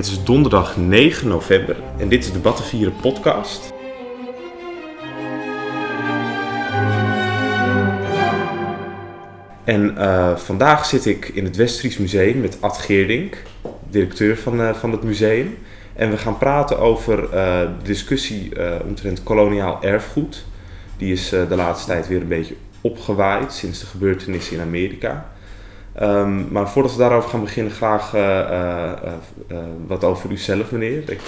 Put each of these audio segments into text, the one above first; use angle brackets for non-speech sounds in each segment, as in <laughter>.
Het is donderdag 9 november en dit is de Battenvieren podcast. En eh, vandaag zit ik in het Westfries Museum met Ad Geerdink, directeur van, eh, van het museum. En we gaan praten over eh, de discussie omtrent koloniaal erfgoed. Die is de laatste tijd weer een beetje opgewaaid sinds de gebeurtenissen in Amerika. Um, maar voordat we daarover gaan beginnen, graag uh, uh, wat over uzelf, meneer. Ik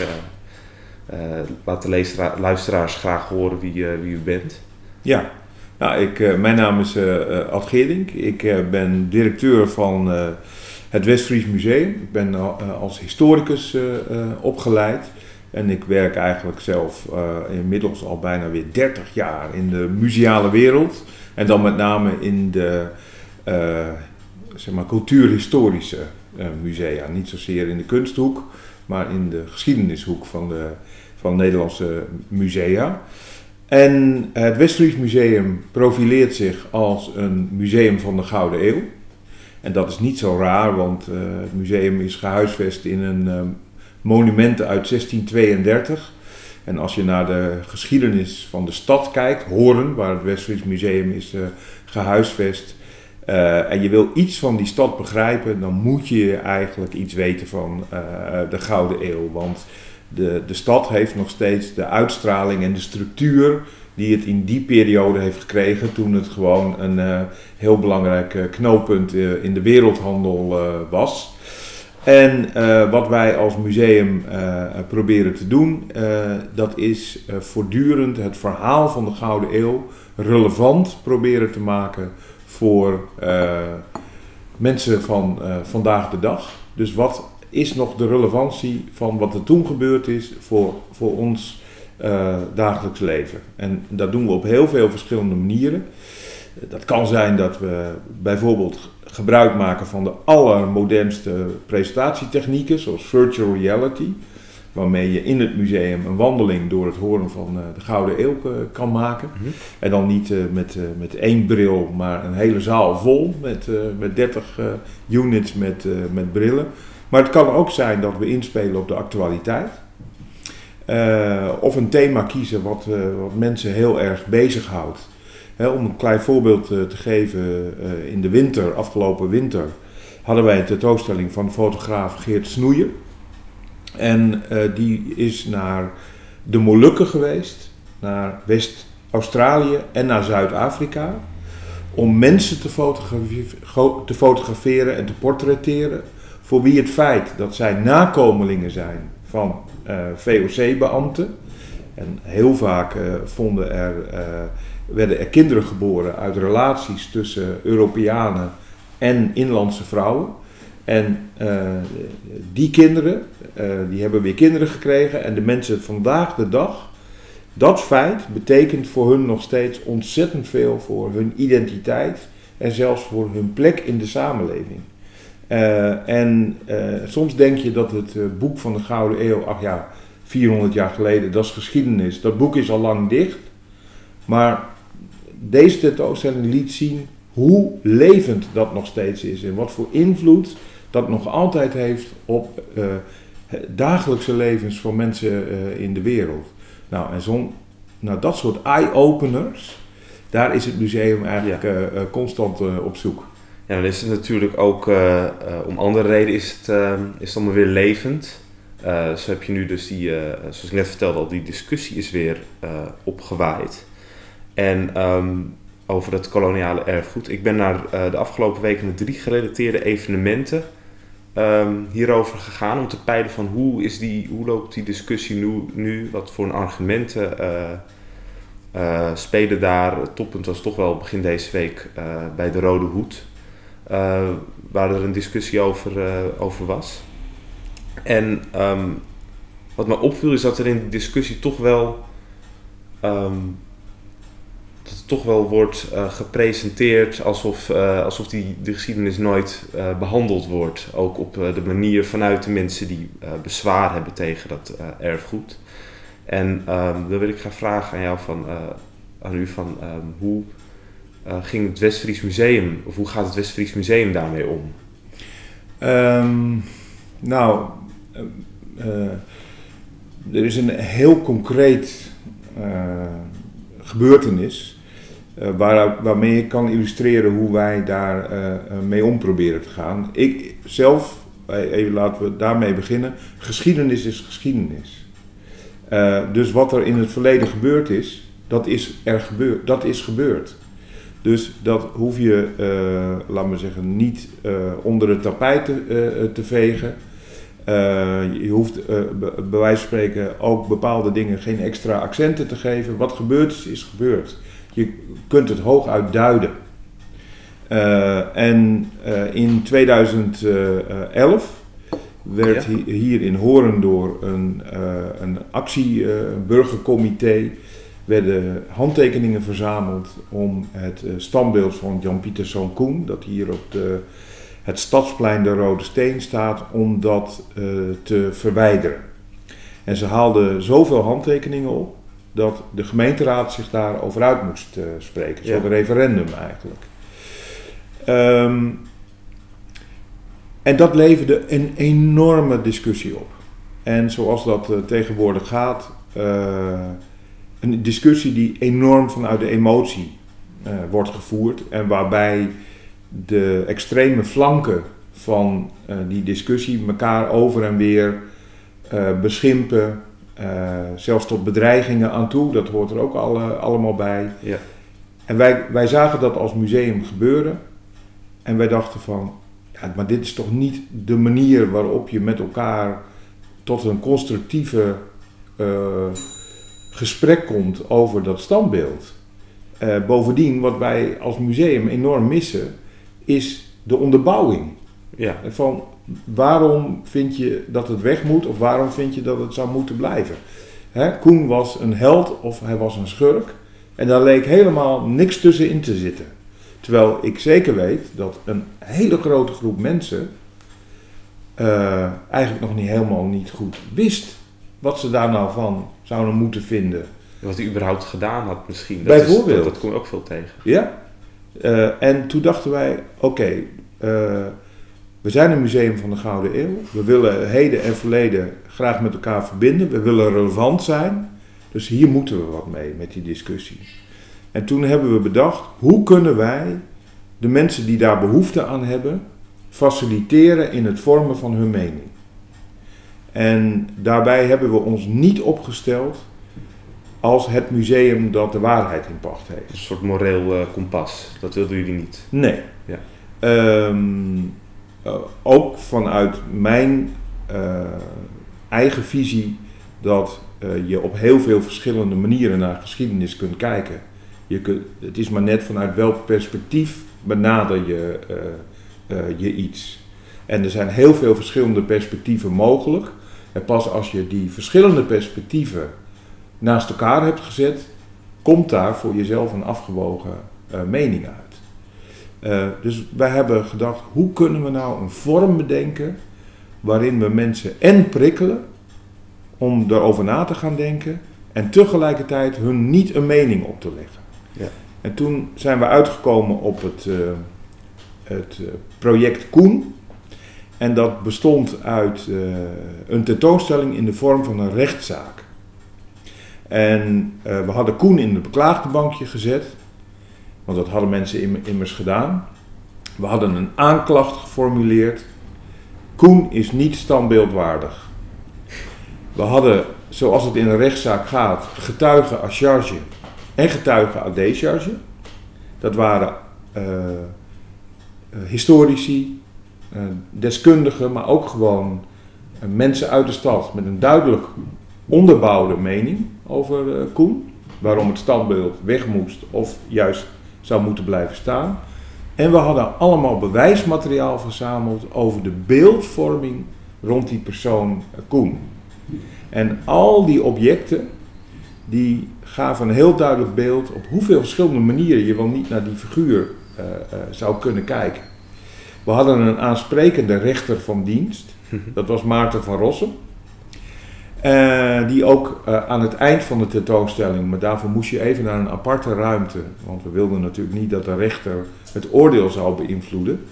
laat de luisteraars graag horen wie, wie u bent. Ja, nou, ik, mijn naam is Ad Geerdink. Ik ben directeur van het Westfries Museum. Ik ben als historicus opgeleid. En ik werk eigenlijk zelf inmiddels al bijna weer 30 jaar in de museale wereld. En dan met name in de zeg maar, cultuurhistorische uh, musea. Niet zozeer in de kunsthoek, maar in de geschiedenishoek van de, van Nederlandse musea. En het Westfries Museum profileert zich als een museum van de Gouden Eeuw. En dat is niet zo raar, want uh, het museum is gehuisvest in een uh, monument uit 1632. En als je naar de geschiedenis van de stad kijkt, Horen, waar het Westfries Museum is gehuisvest, uh, en je wil iets van die stad begrijpen, dan moet je eigenlijk iets weten van uh, de Gouden Eeuw. Want de, de stad heeft nog steeds de uitstraling en de structuur die het in die periode heeft gekregen toen het gewoon een uh, heel belangrijk knooppunt in de wereldhandel was. En wat wij als museum proberen te doen, dat is voortdurend het verhaal van de Gouden Eeuw relevant proberen te maken voor uh, mensen van uh, vandaag de dag. Dus wat is nog de relevantie van wat er toen gebeurd is voor, voor ons uh, dagelijks leven? En dat doen we op heel veel verschillende manieren. Dat kan zijn dat we bijvoorbeeld gebruik maken van de allermodernste presentatietechnieken, zoals virtual reality waarmee je in het museum een wandeling door het horen van uh, de Gouden Eeuw uh, kan maken. Mm -hmm. En dan niet uh, met, met één bril, maar een hele zaal vol met, met 30 units met, met brillen. Maar het kan ook zijn dat we inspelen op de actualiteit. of een thema kiezen wat, wat mensen heel erg bezighoudt. Hè, om een klein voorbeeld te geven, in de winter, afgelopen winter, hadden wij een tentoonstelling van fotograaf Geert Snoeien. En uh, die is naar de Molukken geweest, naar West-Australië en naar Zuid-Afrika. Om mensen te, fotografe te fotograferen en te portretteren. Voor wie het feit dat zij nakomelingen zijn van uh, VOC-beambten. En heel vaak uh, vonden er, werden er kinderen geboren uit relaties tussen Europeanen en inlandse vrouwen. En uh, die kinderen, uh, die hebben weer kinderen gekregen. En de mensen vandaag de dag, dat feit betekent voor hun nog steeds ontzettend veel voor hun identiteit. En zelfs voor hun plek in de samenleving. Uh, en soms denk je dat het boek van de Gouden Eeuw, ach ja, 400 jaar geleden, dat is geschiedenis. Dat boek is al lang dicht. Maar deze tentoonstelling liet zien hoe levend dat nog steeds is. En wat voor invloed dat nog altijd heeft op uh, dagelijkse levens van mensen uh, in de wereld. Nou, en zo'n, nou, dat soort eye-openers, daar is het museum eigenlijk ja. uh, constant op zoek. Ja, dan is het natuurlijk ook, om andere reden is het, is het allemaal weer levend. zo heb je nu dus die, zoals ik net vertelde al, die discussie is weer opgewaaid. En um, over het koloniale erfgoed. Ik ben naar de afgelopen weken naar drie gerelateerde evenementen um, hierover gegaan om te peilen van hoe, is die, hoe loopt die discussie nu, nu wat voor een argumenten uh, spelen daar. Het toppunt was toch wel begin deze week uh, bij de Rode Hoed, waar er een discussie over, over was. En um, wat me opviel is dat er in die discussie toch wel um, toch wel wordt uh, gepresenteerd alsof, uh, alsof die, de geschiedenis nooit uh, behandeld wordt. Ook op de manier vanuit de mensen die bezwaar hebben tegen dat erfgoed. En um, dan wil ik graag vragen aan jou van, aan u van um, hoe ging het Westfries Museum, of hoe gaat het Westfries Museum daarmee om? Um, nou, er is een heel concreet gebeurtenis waar, waarmee ik kan illustreren hoe wij daar mee om proberen te gaan. Ik zelf, even laten we daarmee beginnen, geschiedenis is geschiedenis. dus wat er in het verleden gebeurd is, dat is er gebeurd. Dat is gebeurd. Dus dat hoef je, laat maar zeggen, niet onder het tapijt te, te vegen. je hoeft bij wijze van spreken ook bepaalde dingen geen extra accenten te geven. Wat gebeurd is, is gebeurd. Je kunt het hooguit duiden. en in 2011 werd ja. hier in Horen door een, een actie, een burgercomité werden handtekeningen verzameld om het standbeeld van Jan Pieterszoon Koen, dat hier op de, het stadsplein de Rode Steen staat, om dat te verwijderen. En ze haalden zoveel handtekeningen op dat de gemeenteraad zich daarover uit moest uh, spreken. Zo'n ja. referendum eigenlijk. Um, en dat leverde een enorme discussie op. En zoals dat tegenwoordig gaat, een discussie die enorm vanuit de emotie wordt gevoerd en waarbij de extreme flanken van die discussie elkaar over en weer beschimpen, zelfs tot bedreigingen aan toe. Dat hoort er ook alle, allemaal bij. Ja. En wij, wij zagen dat als museum gebeuren en wij dachten van, ja, maar dit is toch niet de manier waarop je met elkaar tot een constructieve gesprek komt over dat standbeeld. Uh, bovendien, wat wij als museum enorm missen, is de onderbouwing. Ja. Van waarom vind je dat het weg moet of waarom vind je dat het zou moeten blijven? Hè, Koen was een held of hij was een schurk. En daar leek helemaal niks tussenin te zitten. Terwijl ik zeker weet dat een hele grote groep mensen uh, eigenlijk nog niet helemaal niet goed wist wat ze daar nou van zouden moeten vinden. Wat hij überhaupt gedaan had misschien. Dat Bijvoorbeeld. Is, dat, dat kom ook veel tegen. Ja. Uh, en toen dachten wij, oké, okay, uh, we zijn een museum van de Gouden Eeuw. We willen heden en verleden graag met elkaar verbinden. We willen relevant zijn. Dus hier moeten we wat mee met die discussie. En toen hebben we bedacht, hoe kunnen wij de mensen die daar behoefte aan hebben, faciliteren in het vormen van hun mening. En daarbij hebben we ons niet opgesteld als het museum dat de waarheid in pacht heeft. Een soort moreel uh, kompas, dat wilden jullie niet? Nee. Ja. Um, uh, ook vanuit mijn uh, eigen visie dat je op heel veel verschillende manieren naar geschiedenis kunt kijken. Je kunt, het is maar net vanuit welk perspectief benader je, je iets. En er zijn heel veel verschillende perspectieven mogelijk. En pas als je die verschillende perspectieven naast elkaar hebt gezet, komt daar voor jezelf een afgewogen mening uit. Uh, dus wij hebben gedacht, hoe kunnen we nou een vorm bedenken waarin we mensen en prikkelen om erover na te gaan denken en tegelijkertijd hun niet een mening op te leggen. Ja. En toen zijn we uitgekomen op het, uh, het project Koen. En dat bestond uit uh, een tentoonstelling in de vorm van een rechtszaak. En we hadden Koen in het beklaagde bankje gezet, want dat hadden mensen immers gedaan. We hadden een aanklacht geformuleerd. Koen is niet standbeeldwaardig. We hadden, zoals het in een rechtszaak gaat, getuigen à charge en getuigen à décharge. Dat waren uh, historici, uh, deskundigen, maar ook gewoon mensen uit de stad met een duidelijk onderbouwde mening over Koen. Waarom het standbeeld weg moest of juist zou moeten blijven staan. En we hadden allemaal bewijsmateriaal verzameld over de beeldvorming rond die persoon Koen. En al die objecten die gaven een heel duidelijk beeld op hoeveel verschillende manieren je wel niet naar die figuur uh, uh, zou kunnen kijken. We hadden een aansprekende rechter van dienst. <laughs> Dat was Maarten van Rossum. Uh, die ook uh, aan het eind van de tentoonstelling, maar daarvoor moest je even naar een aparte ruimte, want we wilden natuurlijk niet dat de rechter het oordeel zou beïnvloeden,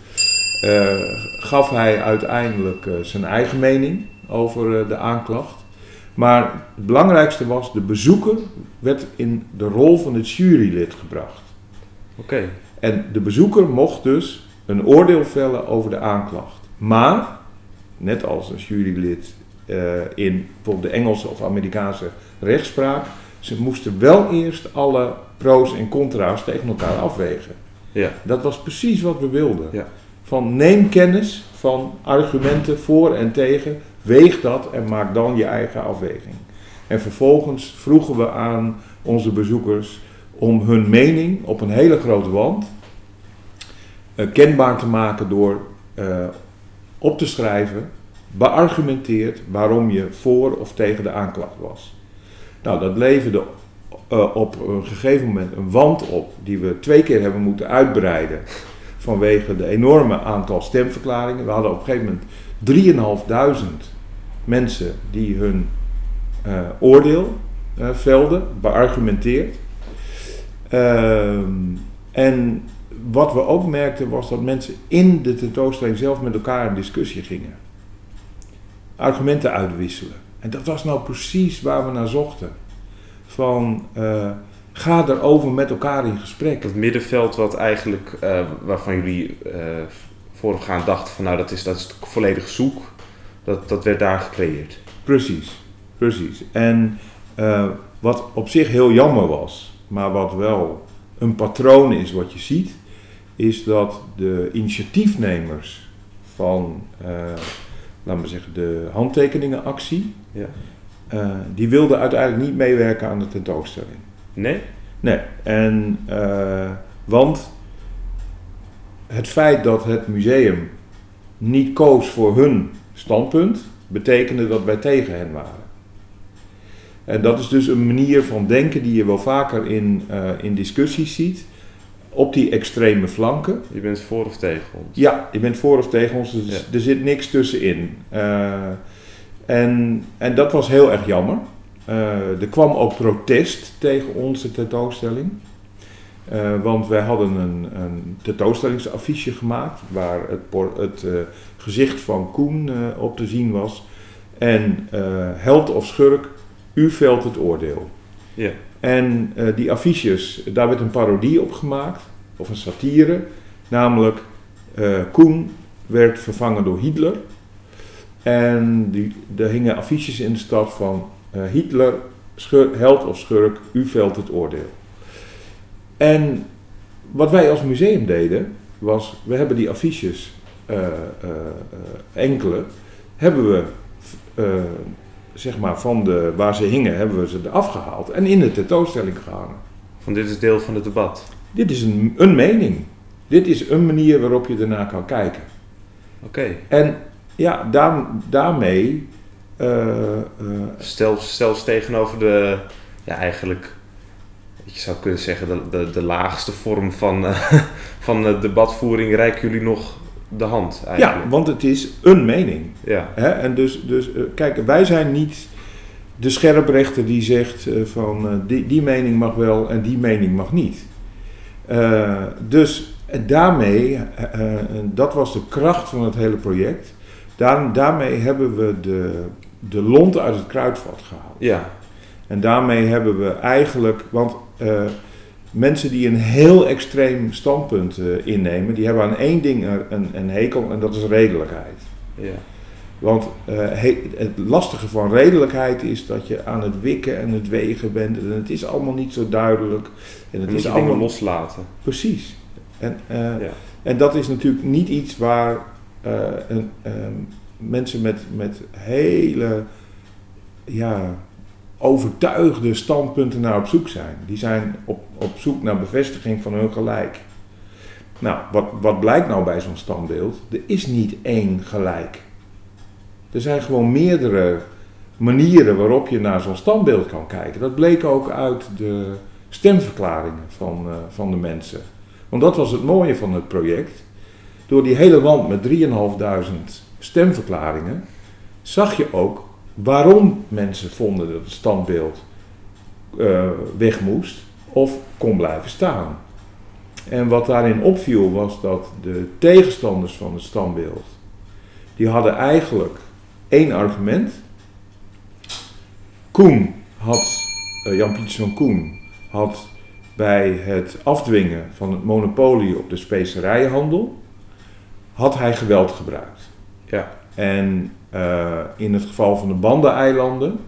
uh, gaf hij uiteindelijk zijn eigen mening over eh, de aanklacht. Maar het belangrijkste was, de bezoeker werd in de rol van het jurylid gebracht. Oké. En de bezoeker mocht dus een oordeel vellen over de aanklacht. Maar, net als een jurylid eh, in bijvoorbeeld de Engelse of Amerikaanse rechtspraak, ze moesten wel eerst alle pro's en contra's tegen elkaar afwegen. Ja. Dat was precies wat we wilden. Ja. Van neem kennis van argumenten voor en tegen, weeg dat en maak dan je eigen afweging. En vervolgens vroegen we aan onze bezoekers om hun mening op een hele grote wand eh, kenbaar te maken door eh, op te schrijven, beargumenteerd waarom je voor of tegen de aanklacht was. Nou, dat leverde eh, op een gegeven moment een wand op die we twee keer hebben moeten uitbreiden vanwege de enorme aantal stemverklaringen. We hadden op een gegeven moment 3.500 mensen die hun eh, oordeel eh, velden, beargumenteerd. Ehm, en wat we ook merkten was dat mensen in de tentoonstelling zelf met elkaar in discussie gingen. Argumenten uitwisselen. En dat was nou precies waar we naar zochten. Van eh, ga erover met elkaar in gesprek. Dat middenveld wat eigenlijk, eh, waarvan jullie eh voorafgaand dachten van nou dat is, dat is volledig zoek, dat, dat werd daar gecreëerd. Precies, precies. En wat op zich heel jammer was, maar wat wel een patroon is wat je ziet, is dat de initiatiefnemers van, laten we zeggen, de handtekeningenactie, Ja. eh, die wilden uiteindelijk niet meewerken aan de tentoonstelling. Nee? Nee, en, eh, want het feit dat het museum niet koos voor hun standpunt, betekende dat wij tegen hen waren. En dat is dus een manier van denken die je wel vaker in, eh, in discussies ziet, op die extreme flanken. Je bent voor of tegen ons? Ja, je bent voor of tegen ons, dus Ja. er zit niks tussenin. Eh, en, en dat was heel erg jammer. Eh, er kwam ook protest tegen onze tentoonstelling. Eh, want wij hadden een, een tentoonstellingsaffiche gemaakt waar het, het gezicht van Koen op te zien was. En held of schurk, u velt het oordeel. Ja. En eh, die affiches, daar werd een parodie op gemaakt, of een satire. Namelijk, eh, Koen werd vervangen door Hitler. En die, er hingen affiches in de stad van eh, Hitler, schur- held of schurk, u velt het oordeel. En wat wij als museum deden, was, we hebben die affiches, enkele, hebben we zeg maar van de, waar ze hingen, hebben we ze eraf gehaald en in de tentoonstelling gehangen. Van dit is deel van het debat. Dit is een, een mening. Dit is een manier waarop je ernaar kan kijken. Oké. En ja, daar, daarmee. eh, eh, Stel, zelfs tegenover de, ja eigenlijk, je zou kunnen zeggen, de, de, de laagste vorm van, eh, <laughs> van debatvoering reiken jullie nog de hand eigenlijk. ja, want het is een mening. Ja. Hè? En dus, dus eh, kijk, wij zijn niet de scherprechter die zegt eh, van eh, die, die mening mag wel en die mening mag niet. Dus daarmee, dat was de kracht van het hele project. Daar, daarmee hebben we de, de lont uit het kruidvat gehaald. Ja. En daarmee hebben we eigenlijk, want mensen die een heel extreem standpunt eh, innemen, die hebben aan één ding een, een, hekel en dat is redelijkheid. ja. Want eh, he- het lastige van redelijkheid is dat je aan het wikken en het wegen bent en het is allemaal niet zo duidelijk. En het is allemaal loslaten. precies. En, Ja. en dat is natuurlijk niet iets waar een, ehm, mensen met, met hele ja, overtuigde standpunten naar op zoek zijn. Die zijn op, op zoek naar bevestiging van hun gelijk. Nou, wat, wat blijkt nou bij zo'n standbeeld? Er is niet één gelijk. Er zijn gewoon meerdere manieren waarop je naar zo'n standbeeld kan kijken. Dat bleek ook uit de stemverklaringen van, eh, van de mensen. Want dat was het mooie van het project. Door die hele wand met 3.500 stemverklaringen zag je ook waarom mensen vonden dat het standbeeld eh, weg moest of kon blijven staan. En wat daarin opviel was dat de tegenstanders van het standbeeld, die hadden eigenlijk één argument. Koen had, uh, Jan Pieterszoon Koen, had bij het afdwingen van het monopolie op de specerijenhandel, had hij geweld gebruikt. Ja. En uh, in het geval van de Banda-eilanden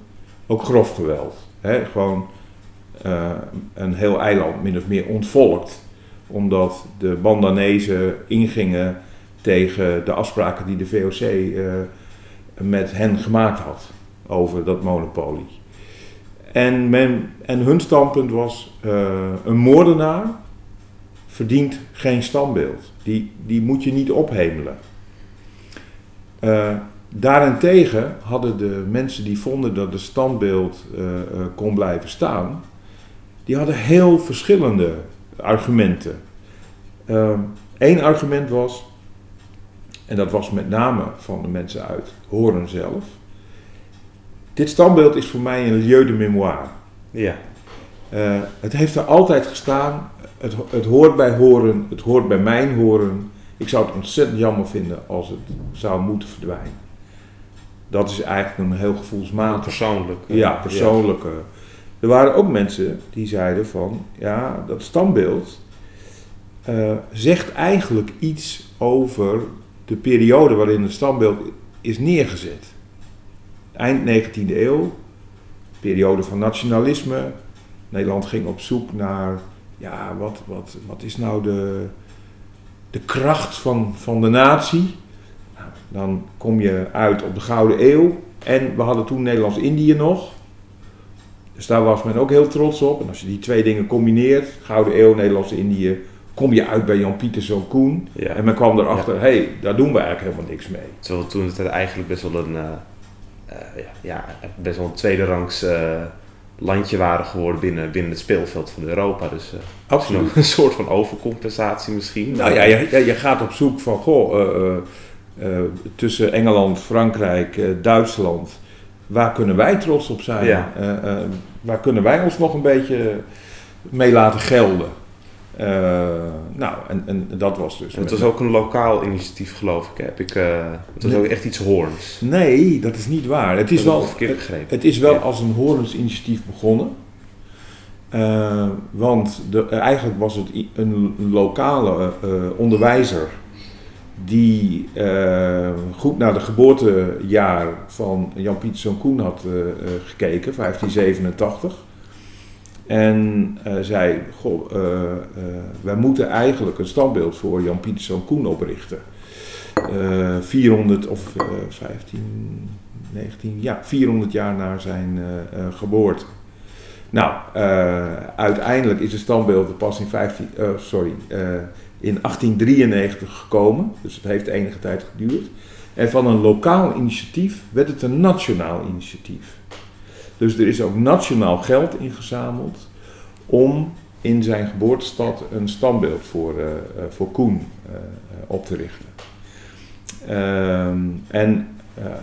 ook grof geweld. Hè? Gewoon uh, een heel eiland min of meer ontvolkt. Omdat de Bandanezen ingingen tegen de afspraken die de VOC uh, met hen gemaakt had over dat monopolie. En, men, en hun standpunt was: een moordenaar verdient geen standbeeld. Die, die moet je niet ophemelen. Uh, daarentegen hadden de mensen die vonden dat de standbeeld uh, kon blijven staan, die hadden heel verschillende argumenten. Eén argument was, en dat was met name van de mensen uit Horen zelf. Dit standbeeld is voor mij een lieu de mémoire. Ja. Uh, het heeft er altijd gestaan. Het, het hoort bij Horen. Het hoort bij mijn Horen. Ik zou het ontzettend jammer vinden als het zou moeten verdwijnen. Dat is eigenlijk een heel gevoelsmatig. Persoonlijk. Ja, persoonlijke. Ja. Er waren ook mensen die zeiden van, ja, dat standbeeld uh, zegt eigenlijk iets over de periode waarin het standbeeld is neergezet. Eind 19e eeuw, periode van nationalisme. Nederland ging op zoek naar, ja, wat, wat, wat is nou de, de kracht van, van de natie? Dan kom je uit op de Gouden Eeuw. En we hadden toen Nederlands-Indië nog. Dus daar was men ook heel trots op. En als je die twee dingen combineert, Gouden Eeuw, Nederlands-Indië, kom je uit bij Jan Pieterszoon Koen. Ja. En men kwam erachter, hé, hey, daar doen we eigenlijk helemaal niks mee. Terwijl toen het eigenlijk best wel een, uh, uh, ja, best wel een tweede rangs uh, landje waren geworden binnen, binnen het speelveld van Europa. Dus Absoluut. <laughs> een soort van overcompensatie misschien. Nou ja, je, je gaat op zoek van, goh, tussen Engeland, Frankrijk, Duitsland, waar kunnen wij trots op zijn? Ja. waar kunnen wij ons nog een beetje mee laten gelden? Uh, nou, en, en dat was dus. En het was ook een lokaal initiatief, geloof ik. Heb ik uh, het was nee. ook echt iets Hoorns. Nee, dat is niet waar. Het is wel, het, het is wel ja. als een Hoorns initiatief begonnen. Uh, want de, eigenlijk was het een lokale onderwijzer die goed naar de geboortejaar van Jan Pieterszoon Koen had gekeken, 1587. En zei, goh, wij moeten eigenlijk een standbeeld voor Jan Pieterszoon Koen oprichten. 400 of 15, 19, ja, 400 jaar na zijn geboorte. Nou, uiteindelijk is het standbeeld pas in, 15, sorry, in 1893 gekomen, dus het heeft enige tijd geduurd. En van een lokaal initiatief werd het een nationaal initiatief. Dus er is ook nationaal geld ingezameld om in zijn geboortestad een standbeeld voor, uh, voor Koen uh, op te richten. Um, en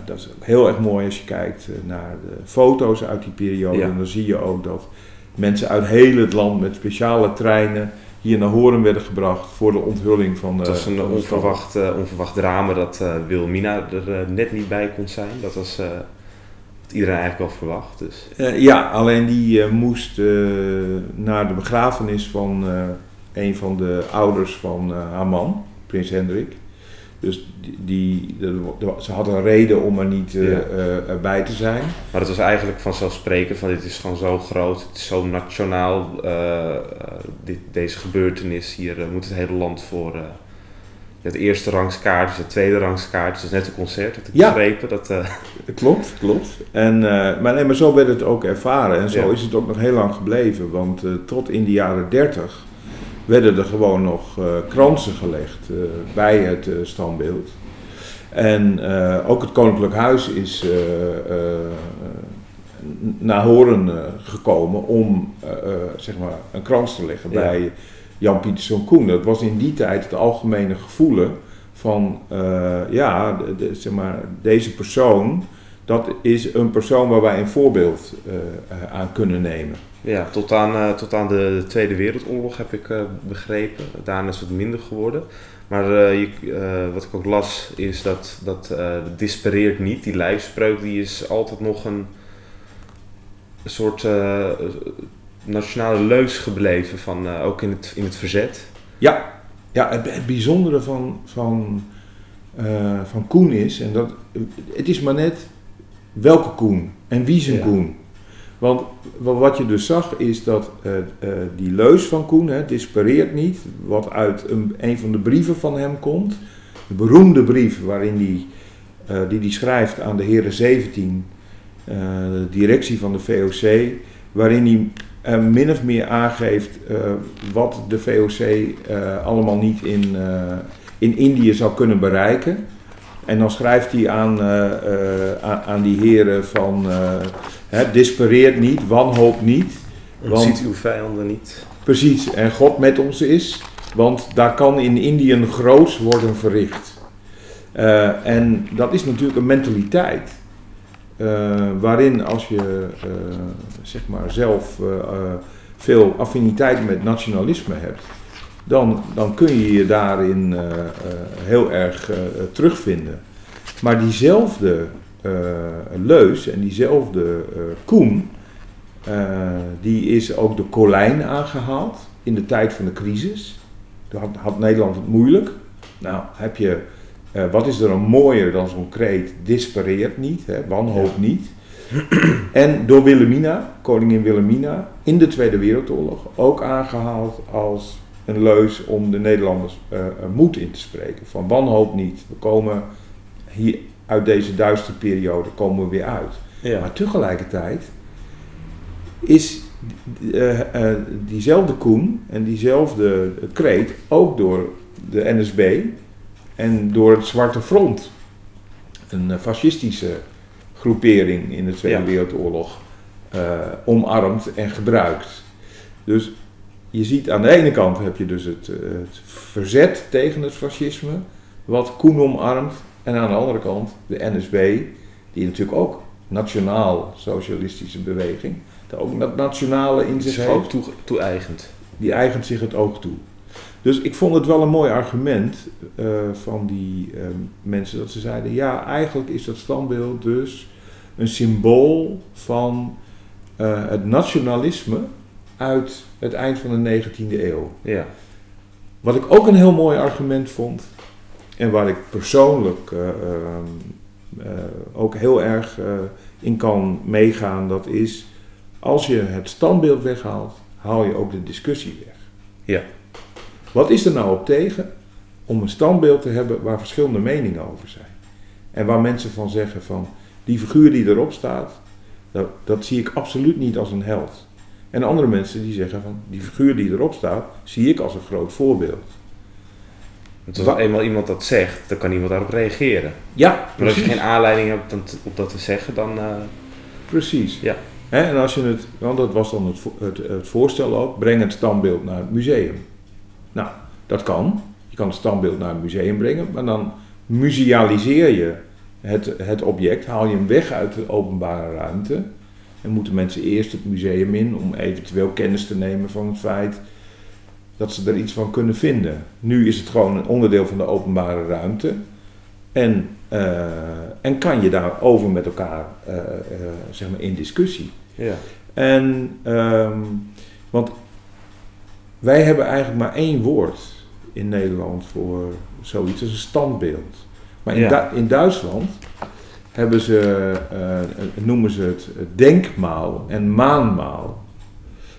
dat is heel erg mooi als je kijkt naar de foto's uit die periode. Ja. En dan zie je ook dat mensen uit heel het land met speciale treinen hier naar Horen werden gebracht voor de onthulling van de. Het was een onverwacht, onverwacht drama dat Wilmina er net niet bij kon zijn. Dat was iedereen eigenlijk al verwacht. Dus. Ja, alleen die moest naar de begrafenis van een van de ouders van haar man, prins Hendrik. Dus die, die de, de, ze had een reden om er niet ja. bij te zijn. Maar het was eigenlijk vanzelfsprekend van dit is gewoon zo groot, het is zo nationaal, dit, deze gebeurtenis, hier moet het hele land voor het eerste rangskaart, het tweede rangskaart. Dus is net een concert, dat ik ja. begrepen. Dat, uh... <laughs> Klopt, klopt. En, uh, maar, nee, maar zo werd het ook ervaren en zo ja. is het ook nog heel lang gebleven. Want uh, tot in de jaren 30 werden er gewoon nog kransen gelegd bij het standbeeld. En ook het Koninklijk Huis is naar Horen gekomen om zeg maar een krans te leggen ja. bij Jan Pieterszoon Koen. Dat was in die tijd het algemene gevoelen van, ja, de, de, zeg maar, deze persoon, dat is een persoon waar wij een voorbeeld uh, aan kunnen nemen. Ja, tot aan, uh, tot aan de Tweede Wereldoorlog heb ik uh, begrepen. Daarna is het minder geworden. Maar je, wat ik ook las is dat, dat dispareert niet. Die lijfspreuk die is altijd nog een, een soort nationale leus gebleven, van, ook in het, in het verzet. Ja, ja het, het bijzondere van, van, van Koen is, en dat, het is maar net welke Koen en wie zijn Koen. Want wat je dus zag is dat uh, uh, die leus van Koen, hè, dispareert niet, wat uit een, een van de brieven van hem komt. De beroemde brief waarin die, uh, die die schrijft aan de heren 17, de directie van de VOC, waarin hij min of meer aangeeft wat de VOC allemaal niet in, in Indië zou kunnen bereiken. En dan schrijft hij aan, uh, uh, aan die heren van uh, dispareert niet, wanhoop niet. Want, ziet uw vijanden niet. Precies, en God met ons is, want daar kan in Indië groots worden verricht. en dat is natuurlijk een mentaliteit. waarin als je zeg maar zelf veel affiniteit met nationalisme hebt, dan, dan kun je je daarin uh, uh, heel erg uh, terugvinden. Maar diezelfde leus en diezelfde Koen, die is ook de kolijn aangehaald in de tijd van de crisis. Toen had, had Nederland het moeilijk. Nou, heb je, wat is er een mooier dan zo'n kreet, dispareert niet, hè, wanhoop niet. en door Wilhelmina, koningin Wilhelmina, in de Tweede Wereldoorlog ook aangehaald als een leus om de Nederlanders uh, moed in te spreken. Van wanhoop niet. We komen hier uit deze duistere periode komen we weer uit. Ja. Maar tegelijkertijd is uh, uh, diezelfde Koen en diezelfde kreet ook door de NSB en door het Zwarte Front, een fascistische groepering in de Tweede ja. Wereldoorlog, omarmd en gebruikt. Dus je ziet aan de ene kant heb je dus het, eh, het verzet tegen het fascisme, wat Koen omarmt. En aan de andere kant de NSB, die natuurlijk ook nationaal-socialistische beweging, dat ook dat nationale in zich heeft. ook toe, toe-eigend. Die eigent zich het ook toe. Dus ik vond het wel een mooi argument uh, van die uh, mensen dat ze zeiden: ja, eigenlijk is dat standbeeld dus een symbool van uh, het nationalisme uit het eind van de 19e eeuw. Ja. Wat ik ook een heel mooi argument vond, en waar ik persoonlijk uh, uh, ook heel erg in kan meegaan, dat is als je het standbeeld weghaalt, haal je ook de discussie weg. Ja. Wat is er nou op tegen om een standbeeld te hebben waar verschillende meningen over zijn? En waar mensen van zeggen van die figuur die erop staat, dat, dat zie ik absoluut niet als een held. En andere mensen die zeggen van die figuur die erop staat, zie ik als een groot voorbeeld. Want als eenmaal iemand dat zegt, dan kan iemand daarop reageren. Ja, Maar als je geen aanleiding hebt om, dat te zeggen, dan... Uh... Precies. Ja. en als je het, want dat was dan het, het, het voorstel ook, breng het standbeeld naar het museum. Nou, dat kan. Je kan het standbeeld naar het museum brengen, maar dan musealiseer je het, het object, haal je hem weg uit de openbare ruimte en moeten mensen eerst het museum in om eventueel kennis te nemen van het feit dat ze er iets van kunnen vinden. Nu is het gewoon een onderdeel van de openbare ruimte. En, uh, en kan je daarover met elkaar uh, uh, zeg maar in discussie. Ja. En, um, want wij hebben eigenlijk maar één woord in Nederland voor zoiets als een standbeeld. Maar in, ja. Du in Duitsland hebben ze, uh, noemen ze het denkmaal en maanmaal.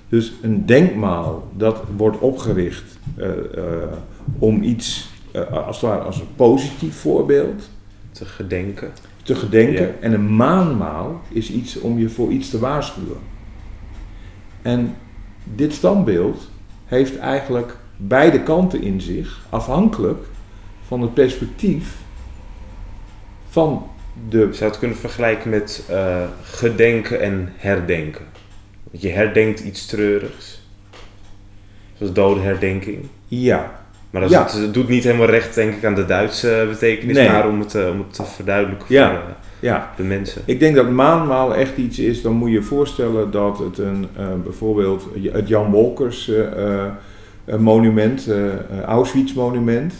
Dus een denkmaal dat wordt opgericht uh, uh, om iets, als het ware als een positief voorbeeld. Te gedenken. Te gedenken. Ja. En een maanmaal is iets om je voor iets te waarschuwen. En dit standbeeld heeft eigenlijk beide kanten in zich, afhankelijk van het perspectief van de... Zou het kunnen vergelijken met uh, gedenken en herdenken. Want je herdenkt iets treurigs. Zoals dodenherdenking. Ja. Maar dat, ja. het, het, doet niet helemaal recht, denk ik, aan de Duitse betekenis, nee. maar om het, uh, om het te verduidelijken ja. voor, uh, Ja, de mensen. ik denk dat maanmaal echt iets is. Dan moet je je voorstellen dat het een, eh, bijvoorbeeld het Jan Wolkers eh, eh, eh, monument, eh, eh, Auschwitz monument,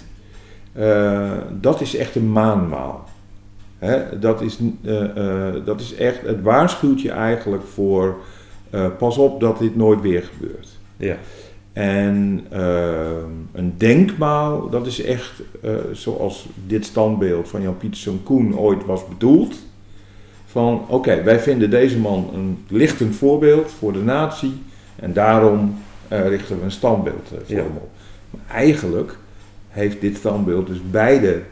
eh, dat is echt een maanmaal. Hè, dat, is, eh, eh, dat is echt, het waarschuwt je eigenlijk voor, eh, pas op dat dit nooit weer gebeurt. Ja, En een denkmaal, dat is echt zoals dit standbeeld van Jan Pieterszoon Koen ooit was bedoeld. Van oké, wij vinden deze man een lichtend voorbeeld voor de natie en daarom richten we een standbeeld voor Ja. hem op. Maar eigenlijk heeft dit standbeeld dus beide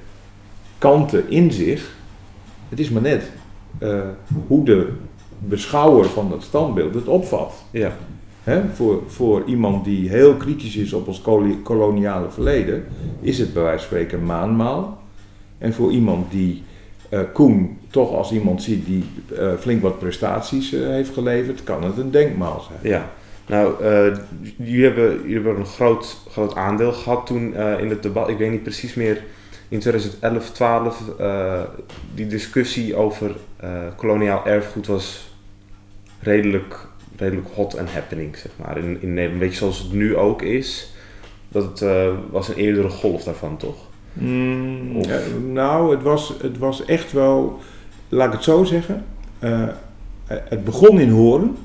kanten in zich. Het is maar net eh, hoe de beschouwer van dat standbeeld het opvat. ja, voor, voor iemand die heel kritisch is op ons koloniale verleden, is het bij wijze van spreken maanmaal. En voor iemand die eh, Koen toch als iemand ziet die eh, flink wat prestaties heeft geleverd, kan het een denkmaal zijn. ja. Nou, jullie, hebben, jullie hebben een groot, groot aandeel gehad toen in het debat. Ik weet niet precies meer, in 2011, 12, eh, die discussie over eh, koloniaal erfgoed was redelijk, redelijk hot and happening, zeg maar, in, in Nederland. Een beetje zoals het nu ook is. Dat het eh, was een eerdere golf daarvan, toch? Mm, Of- ja, nou, het was, het was echt wel, laat ik het zo zeggen, het begon in Horen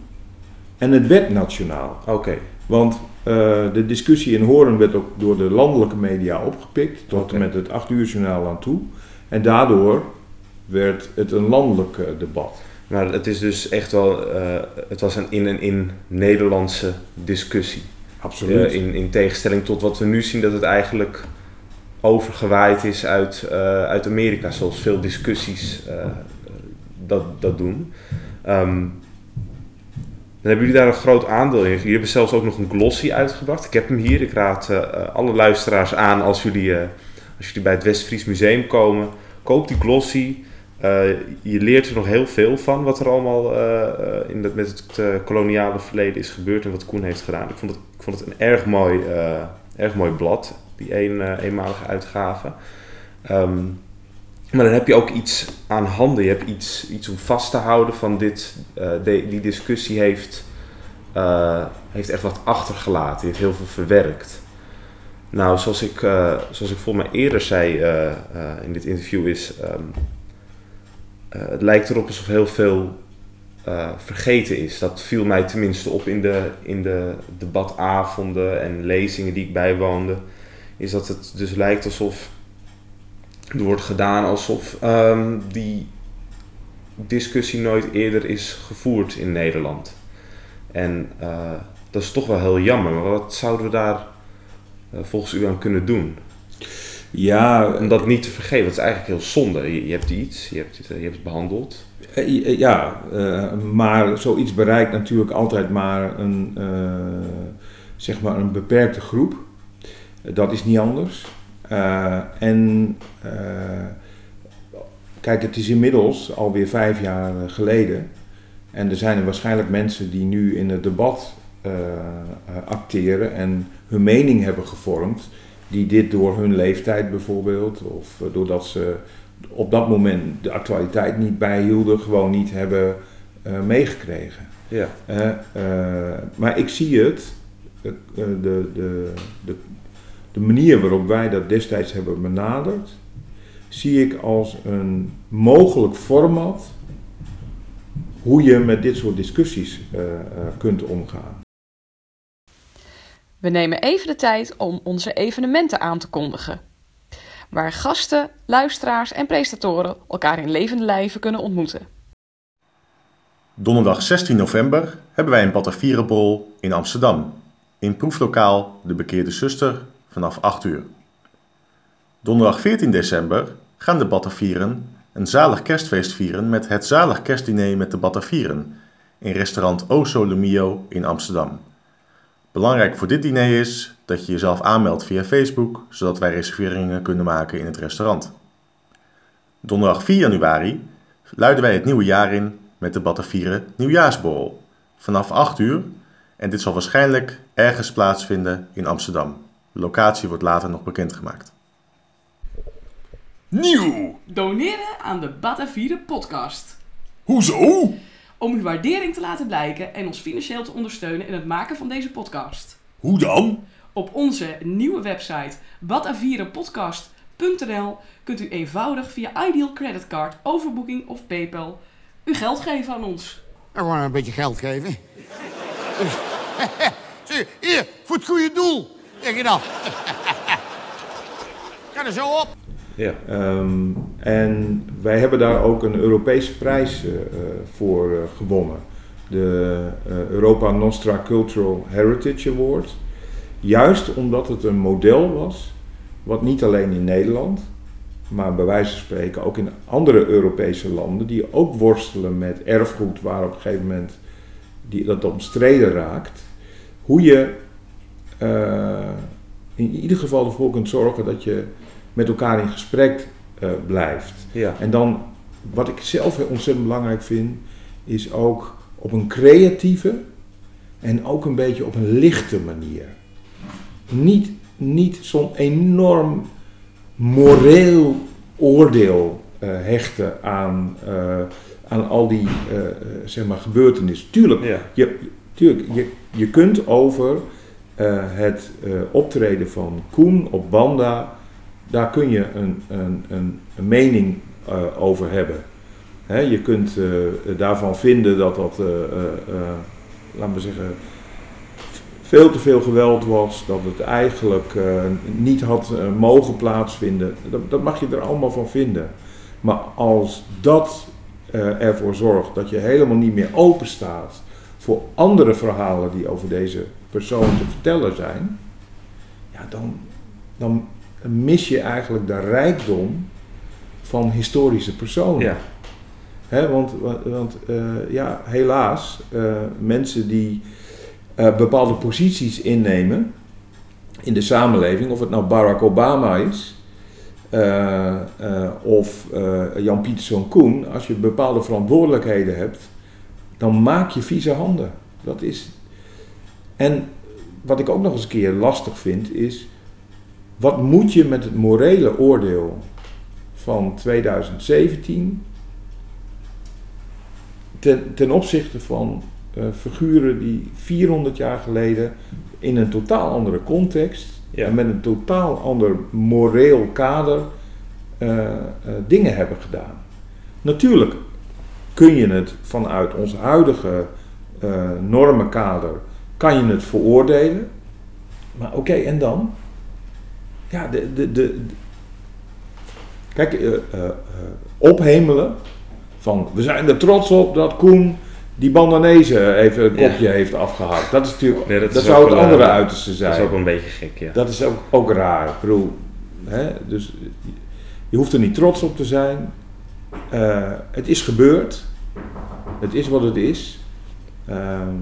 en het werd nationaal. Oké, Want eh, de discussie in Horen werd ook door de landelijke media opgepikt, tot en met het 8 uur journaal aan toe. En daardoor werd het een landelijk eh, debat. maar het is dus echt wel, eh, het was een in en in Nederlandse discussie. Absoluut. In, in tegenstelling tot wat we nu zien, dat het eigenlijk overgewaaid is uit, uit Amerika, zoals veel discussies dat, dat doen. Ehm, dan hebben jullie daar een groot aandeel in. Jullie hebben zelfs ook nog een glossy uitgebracht. Ik heb hem hier. Ik raad eh, alle luisteraars aan als jullie, eh, als jullie bij het Westfries Museum komen. Koop die glossy. Eh, je leert er nog heel veel van wat er allemaal eh, eh, in dat, met het eh, koloniale verleden is gebeurd en wat Koen heeft gedaan. Ik vond het, ik vond het een erg mooi, eh, erg mooi blad, die een, eh, eenmalige uitgave. Ehm, maar dan heb je ook iets aan handen. Je hebt iets, iets om vast te houden van dit. eh, die discussie heeft, eh, heeft echt wat achtergelaten. Die heeft heel veel verwerkt. Nou, zoals ik, eh, zoals ik volgens mij eerder zei in dit interview is... ehm, eh, het lijkt erop alsof heel veel vergeten is. Dat viel mij tenminste op in de, in de debatavonden en lezingen die ik bijwoonde. Is dat het dus lijkt alsof er wordt gedaan alsof ehm, die discussie nooit eerder is gevoerd in Nederland. En eh, dat is toch wel heel jammer. Maar wat zouden we daar eh, volgens u aan kunnen doen? Ja, Om dat niet te vergeven. Dat is eigenlijk heel zonde. Je, je hebt iets, je hebt, het, eh, je hebt het behandeld. eh, eh, ja maar zoiets bereikt natuurlijk altijd maar een, zeg maar een beperkte groep. Dat is niet anders. Eh, en eh, kijk, het is inmiddels alweer vijf jaar geleden. En er zijn er waarschijnlijk mensen die nu in het debat eh, acteren en hun mening hebben gevormd. Die dit door hun leeftijd bijvoorbeeld, of doordat ze op dat moment de actualiteit niet bijhielden, gewoon niet hebben meegekregen. Ja. Maar ik zie het, de, de, de, de manier waarop wij dat destijds hebben benaderd, zie ik als een mogelijk format hoe je met dit soort discussies eh, eh, kunt omgaan. We nemen even de tijd om onze evenementen aan te kondigen. Waar gasten, luisteraars en presentatoren elkaar in levende lijven kunnen ontmoeten. Donderdag 16 november hebben wij een Batavierenbol in Amsterdam. In proeflokaal De Bekeerde Zuster vanaf 8 uur. Donderdag 14 december gaan de Batavieren een zalig kerstfeest vieren met het zalig kerstdiner met de Batavieren in restaurant O Sole Mio in Amsterdam. Belangrijk voor dit diner is dat je jezelf aanmeldt via Facebook, zodat wij reserveringen kunnen maken in het restaurant. Donderdag 4 januari luiden wij het nieuwe jaar in met de Batavieren Nieuwjaarsborrel vanaf 8 uur en dit zal waarschijnlijk ergens plaatsvinden in Amsterdam. De locatie wordt later nog bekendgemaakt. Nieuw! Doneren aan de Batavieren podcast. Hoezo? Om uw waardering te laten blijken en ons financieel te ondersteunen in het maken van deze podcast. Hoe dan? Op onze nieuwe website batavierenpodcast.nl kunt u eenvoudig via Ideal Creditcard, overboeking of PayPal uw geld geven aan ons. En gewoon een beetje geld geven. Zie, <laughs> hier, voor het goede doel. Zeg je dan. Ga er zo op. Ja. Ehm, en wij hebben daar ook een Europese prijs eh, eh, voor eh, gewonnen. De eh, Europa Nostra Cultural Heritage Award. Juist omdat het een model was, wat niet alleen in Nederland, maar bij wijze van spreken ook in andere Europese landen, die ook worstelen met erfgoed waar op een gegeven moment die, dat omstreden raakt, hoe je in ieder geval ervoor kunt zorgen dat je met elkaar in gesprek eh, blijft. Ja. En dan, wat ik zelf heel ontzettend belangrijk vind, is ook op een creatieve en ook een beetje op een lichte manier. Niet, niet zo'n enorm moreel oordeel eh, hechten aan, eh, aan al die eh, eh, zeg maar gebeurtenissen. Tuurlijk, Ja. je, tuurlijk je, je kunt over eh, het eh, optreden van Koen op Banda, daar kun je een, een, een, een mening eh, over hebben. Je kunt daarvan vinden dat dat, laten we zeggen, veel te veel geweld was, dat het eigenlijk niet had mogen plaatsvinden. Dat, dat mag je er allemaal van vinden. Maar als dat ervoor zorgt dat je helemaal niet meer open staat voor andere verhalen die over deze persoon te vertellen zijn, ja, dan, dan mis je eigenlijk de rijkdom van historische personen. Ja. Want want, eh, ja, helaas, eh, mensen die eh, bepaalde posities innemen in de samenleving, of het nou Barack Obama is of Jan Pieterszoon Koen, als je bepaalde verantwoordelijkheden hebt, dan maak je vieze handen. Dat is. En wat ik ook nog eens een keer lastig vind, is wat moet je met het morele oordeel van 2017 ten, ten opzichte van eh, figuren die 400 jaar geleden in een totaal andere context Ja. en met een totaal ander moreel kader eh, eh, dingen hebben gedaan. Natuurlijk kun je het vanuit ons huidige normenkader kan je het veroordelen, maar oké, en dan? Ja, de, de, de, kijk, eh, eh, eh, ophemelen van we zijn er trots op dat Koen die Bandanezen even een Ja. kopje heeft afgehakt. Dat is natuurlijk, Nee, dat, dat is zou het andere uiterste zijn. Dat is ook een beetje gek, ja. Dat is ook, ook raar. Ik bedoel, hè, dus je hoeft er niet trots op te zijn. Het is gebeurd. Het is wat het is. Ehm,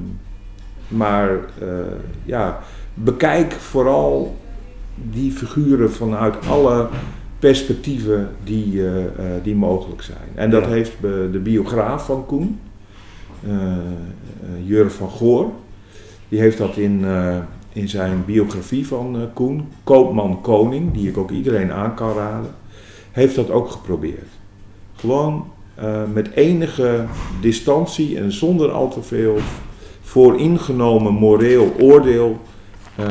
maar eh, ja, bekijk vooral die figuren vanuit alle perspectieven die, eh, eh, die mogelijk zijn. En dat Ja. heeft de biograaf van Koen, eh, Jurre van Goor, die heeft dat in, in zijn biografie van Koen, Koopman Koning, die ik ook iedereen aan kan raden, heeft dat ook geprobeerd. Gewoon met enige distantie en zonder al te veel vooringenomen moreel oordeel eh,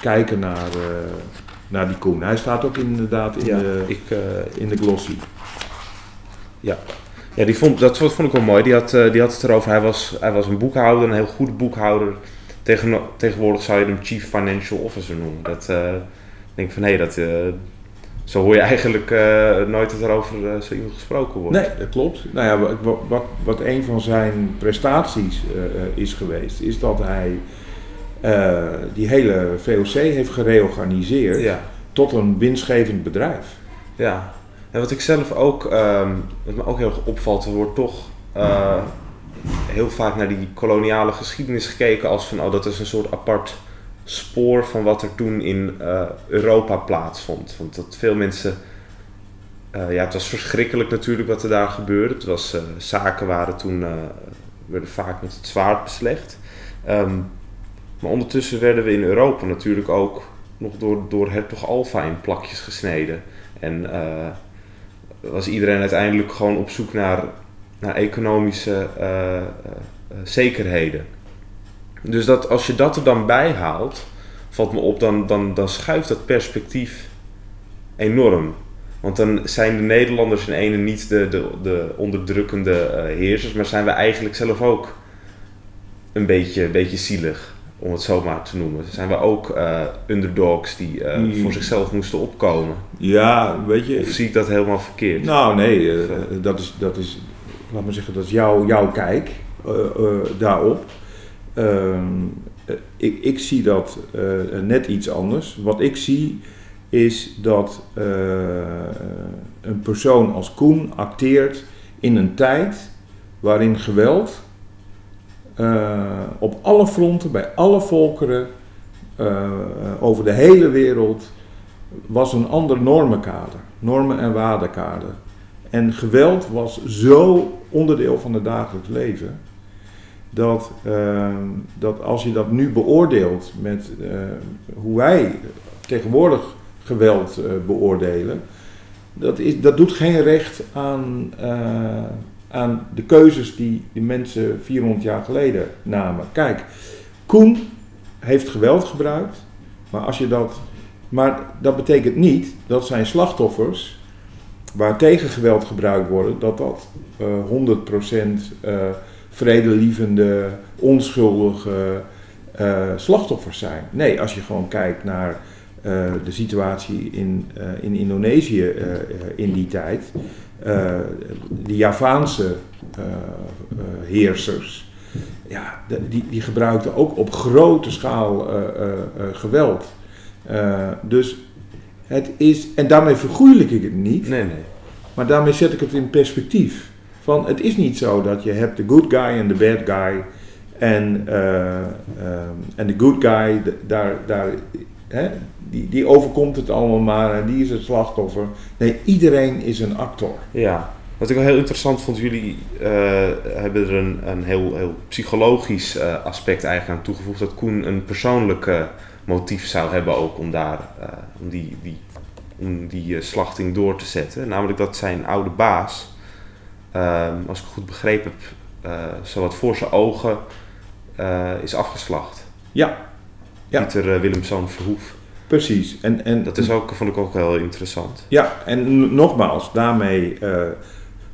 kijken naar, eh, naar die Koen. Hij staat ook inderdaad in, ja, de, ik, eh, in de glossy. Ja, ja die vond, dat vond ik wel mooi. Die had, die had het erover. Hij was, hij was een boekhouder, een heel goede boekhouder. Tegen, tegenwoordig zou je hem Chief Financial Officer noemen. Dat eh, ik denk van hé, dat, eh, zo hoor je eigenlijk eh, nooit dat er over eh, zo iemand gesproken wordt. Nee, dat klopt. Nou ja, wat, wat- wat, een van zijn prestaties eh, is geweest, is dat hij die hele VOC heeft gereorganiseerd Ja, tot een winstgevend bedrijf. ja. En wat ik zelf ook, ehm, wat me ook heel erg opvalt, er wordt toch heel vaak naar die koloniale geschiedenis gekeken als van, oh, dat is een soort apart spoor van wat er toen in eh, Europa plaatsvond. Want dat veel mensen, eh, ja, het was verschrikkelijk natuurlijk wat er daar gebeurde. Het was, eh, zaken waren toen, werden vaak met het zwaard beslecht. Ehm, maar ondertussen werden we in Europa natuurlijk ook nog door, door hertog Alfa in plakjes gesneden. En was iedereen uiteindelijk gewoon op zoek naar, naar economische zekerheden. Dus dat, als je dat er dan bij haalt, valt me op, dan, dan, dan schuift dat perspectief enorm. Want dan zijn de Nederlanders in ene niet de, de, de onderdrukkende eh, heersers, maar zijn we eigenlijk zelf ook een beetje, een beetje zielig, om het zo maar te noemen. Zijn we ook eh, underdogs die eh, Mm. voor zichzelf moesten opkomen? Ja, weet je. Of zie ik dat helemaal verkeerd? Nou, nee, dat, is, dat is, laat maar zeggen, dat is jouw, jouw kijk daarop. Ehm, eh, ik, ik zie dat eh, net iets anders. Wat ik zie is dat eh, een persoon als Koen acteert in een tijd waarin geweld eh, op alle fronten, bij alle volkeren, over de hele wereld, was een ander normenkader, normen- en waardekader. En geweld was zo onderdeel van het dagelijks leven, dat, eh, dat als je dat nu beoordeelt met eh, hoe wij tegenwoordig geweld eh, beoordelen, dat, is, dat doet geen recht aan, eh, aan de keuzes die die mensen 400 jaar geleden namen. Kijk, Koen heeft geweld gebruikt, maar als je dat maar dat betekent niet dat zijn slachtoffers, waar tegen geweld gebruikt worden, dat dat eh 100% eh vredelievende, onschuldige eh, slachtoffers zijn. Nee, als je gewoon kijkt naar eh, de situatie in, eh, in Indonesië in die tijd, de Javaanse heersers, ja, de- die, die gebruikten ook op grote schaal geweld. Dus het is, en daarmee vergoeilijk ik het niet, Nee, nee. maar daarmee zet ik het in perspectief. Van het is niet zo dat je hebt de good guy en de bad guy. En, eh, ehm, en de good guy, daar, daar, hè, die, die overkomt het allemaal maar en die is het slachtoffer. Nee, iedereen is een actor. Ja, wat ik wel heel interessant vond, jullie eh, hebben er een, een heel, heel psychologisch eh, aspect eigenlijk aan toegevoegd. Dat Koen een persoonlijk motief zou hebben ook om daar, om die, die, om die slachting door te zetten. Namelijk dat zijn oude baas, ehm, als ik het goed begrepen heb, eh zowat voor zijn ogen eh, is afgeslacht. Ja, Ja. Pieter uh, Willemszoon Verhoef. precies. En, en Dat is ook, vond ik ook heel interessant. Ja, en nogmaals, daarmee eh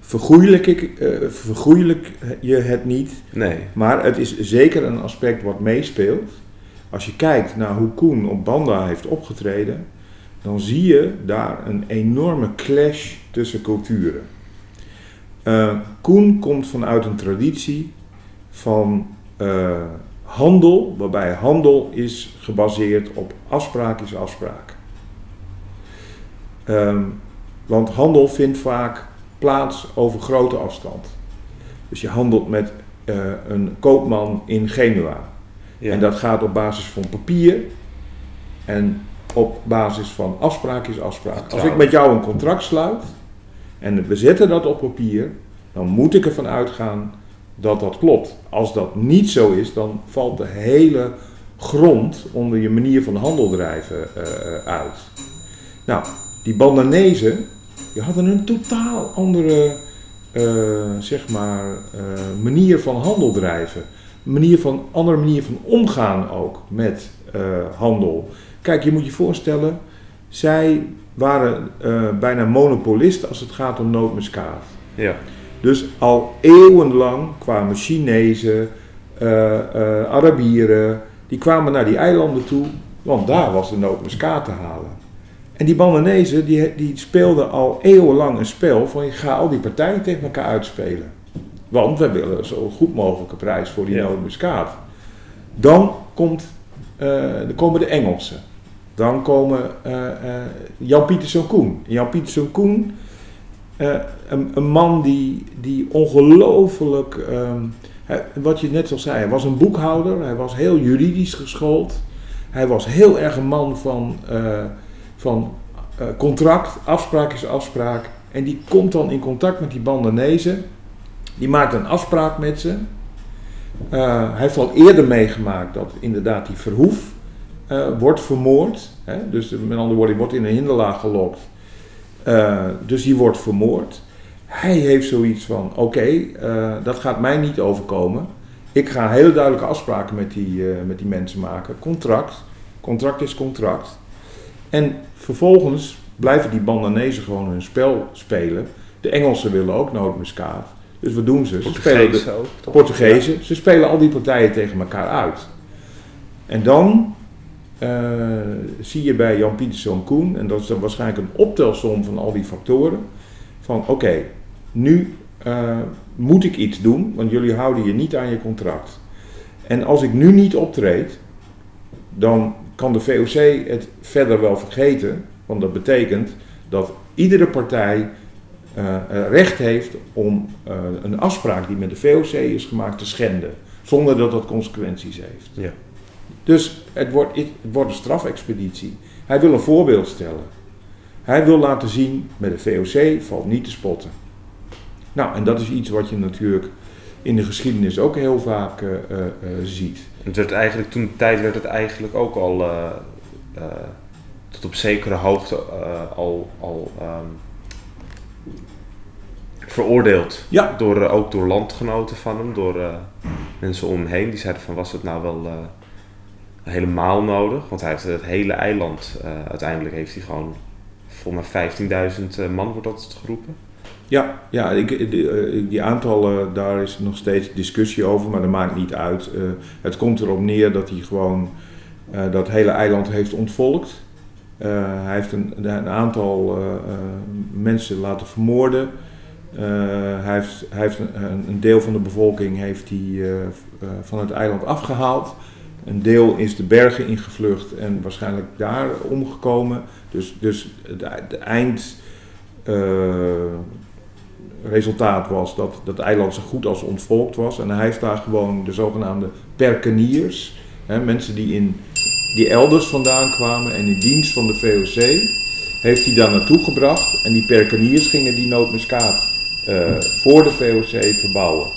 vergoeilijk, ik, eh, vergoeilijk je het niet. Nee, Maar het is zeker een aspect wat meespeelt. Als je kijkt naar hoe Koen op Banda heeft opgetreden, dan zie je daar een enorme clash tussen culturen. Eh, Koen komt vanuit een traditie van eh, handel, waarbij handel is gebaseerd op afspraak is afspraak. Ehm, want handel vindt vaak plaats over grote afstand. Dus je handelt met eh, een koopman in Genua. ja. En dat gaat op basis van papier en op basis van afspraak is afspraak. Als ik met jou een contract sluit en we zetten dat op papier, dan moet ik ervan uitgaan dat dat klopt. Als dat niet zo is, dan valt de hele grond onder je manier van handel drijven eh, eh, uit. Nou, die Bandanezen, die hadden een totaal andere eh, zeg maar, manier van handel drijven. Manier van, andere manier van omgaan ook met handel. Kijk, je moet je voorstellen, zij waren eh, bijna monopolist als het gaat om nootmuskaat. ja. Dus al eeuwenlang kwamen Chinezen, eh, eh, Arabieren, die kwamen naar die eilanden toe, want daar was de nootmuskaat te halen. En die Bananezen die, die speelden al eeuwenlang een spel van je ga al die partijen tegen elkaar uitspelen. Want we willen zo goed mogelijke prijs voor die Ja. nootmuskaat. Dan komt, eh, dan komen de Engelsen. Dan komen Jan Pieterszoon Koen. Jan Pieterszoon Koen, eh, een, een man die, die ongelooflijk, ehm, wat je net al zei, hij was een boekhouder, hij was heel juridisch geschoold. Hij was heel erg een man van, eh, van eh, contract, afspraak is afspraak. En die komt dan in contact met die Bandanezen. Die maakt een afspraak met ze. Hij heeft al eerder meegemaakt dat inderdaad die Verhoef wordt vermoord. Hè? Dus met andere woorden, wordt in een hinderlaag gelokt. Eh, dus die wordt vermoord. Hij heeft zoiets van: oké, eh, dat gaat mij niet overkomen. Ik ga hele duidelijke afspraken met die, eh, met die mensen maken. Contract. Contract is contract. En vervolgens blijven die Bandanezen gewoon hun spel spelen. De Engelsen willen ook nootmuskaat. Dus wat doen ze? Ze spelen de? Portugezen. Ze spelen al die partijen tegen elkaar uit. En dan eh, zie je bij Jan Pieterszoon Koen, en dat is dan waarschijnlijk een optelsom van al die factoren, van oké, nu eh, moet ik iets doen, want jullie houden je niet aan je contract. En als ik nu niet optreed, dan kan de VOC het verder wel vergeten, want dat betekent dat iedere partij eh, eh, recht heeft om eh, een afspraak die met de VOC is gemaakt te schenden, zonder dat dat consequenties heeft. Ja. Dus het wordt, het wordt een strafexpeditie. Hij wil een voorbeeld stellen. Hij wil laten zien, met de VOC valt niet te spotten. Nou, en dat is iets wat je natuurlijk in de geschiedenis ook heel vaak eh, eh, eh, ziet. Het werd eigenlijk, toen de tijd werd het eigenlijk ook al tot op zekere hoogte al, al ehm, veroordeeld. Ja. Door, ook door landgenoten van hem, door mensen om hem heen. Die zeiden van was het nou wel helemaal nodig? Want hij heeft het hele eiland, eh, uiteindelijk heeft hij gewoon volgens mij 15.000 man wordt dat geroepen. Ja, ja ik, die, eh, die aantallen, daar is nog steeds discussie over, maar dat maakt niet uit. Eh, het komt erop neer dat hij gewoon eh, dat hele eiland heeft ontvolkt. Eh, hij heeft een, een aantal eh, eh, mensen laten vermoorden. Eh, hij heeft, hij heeft een, een deel van de bevolking heeft hij, eh, eh, van het eiland afgehaald. Een deel is de bergen ingevlucht en waarschijnlijk daar omgekomen. Dus, dus het, het eind eh, was dat dat eiland zo goed als ontvolkt was. En hij heeft daar gewoon de zogenaamde perkeniers, hè, mensen die, in, die elders vandaan kwamen en in dienst van de VOC, heeft hij daar naartoe gebracht. En die perkeniers gingen die nootmuskaat eh, voor de VOC verbouwen.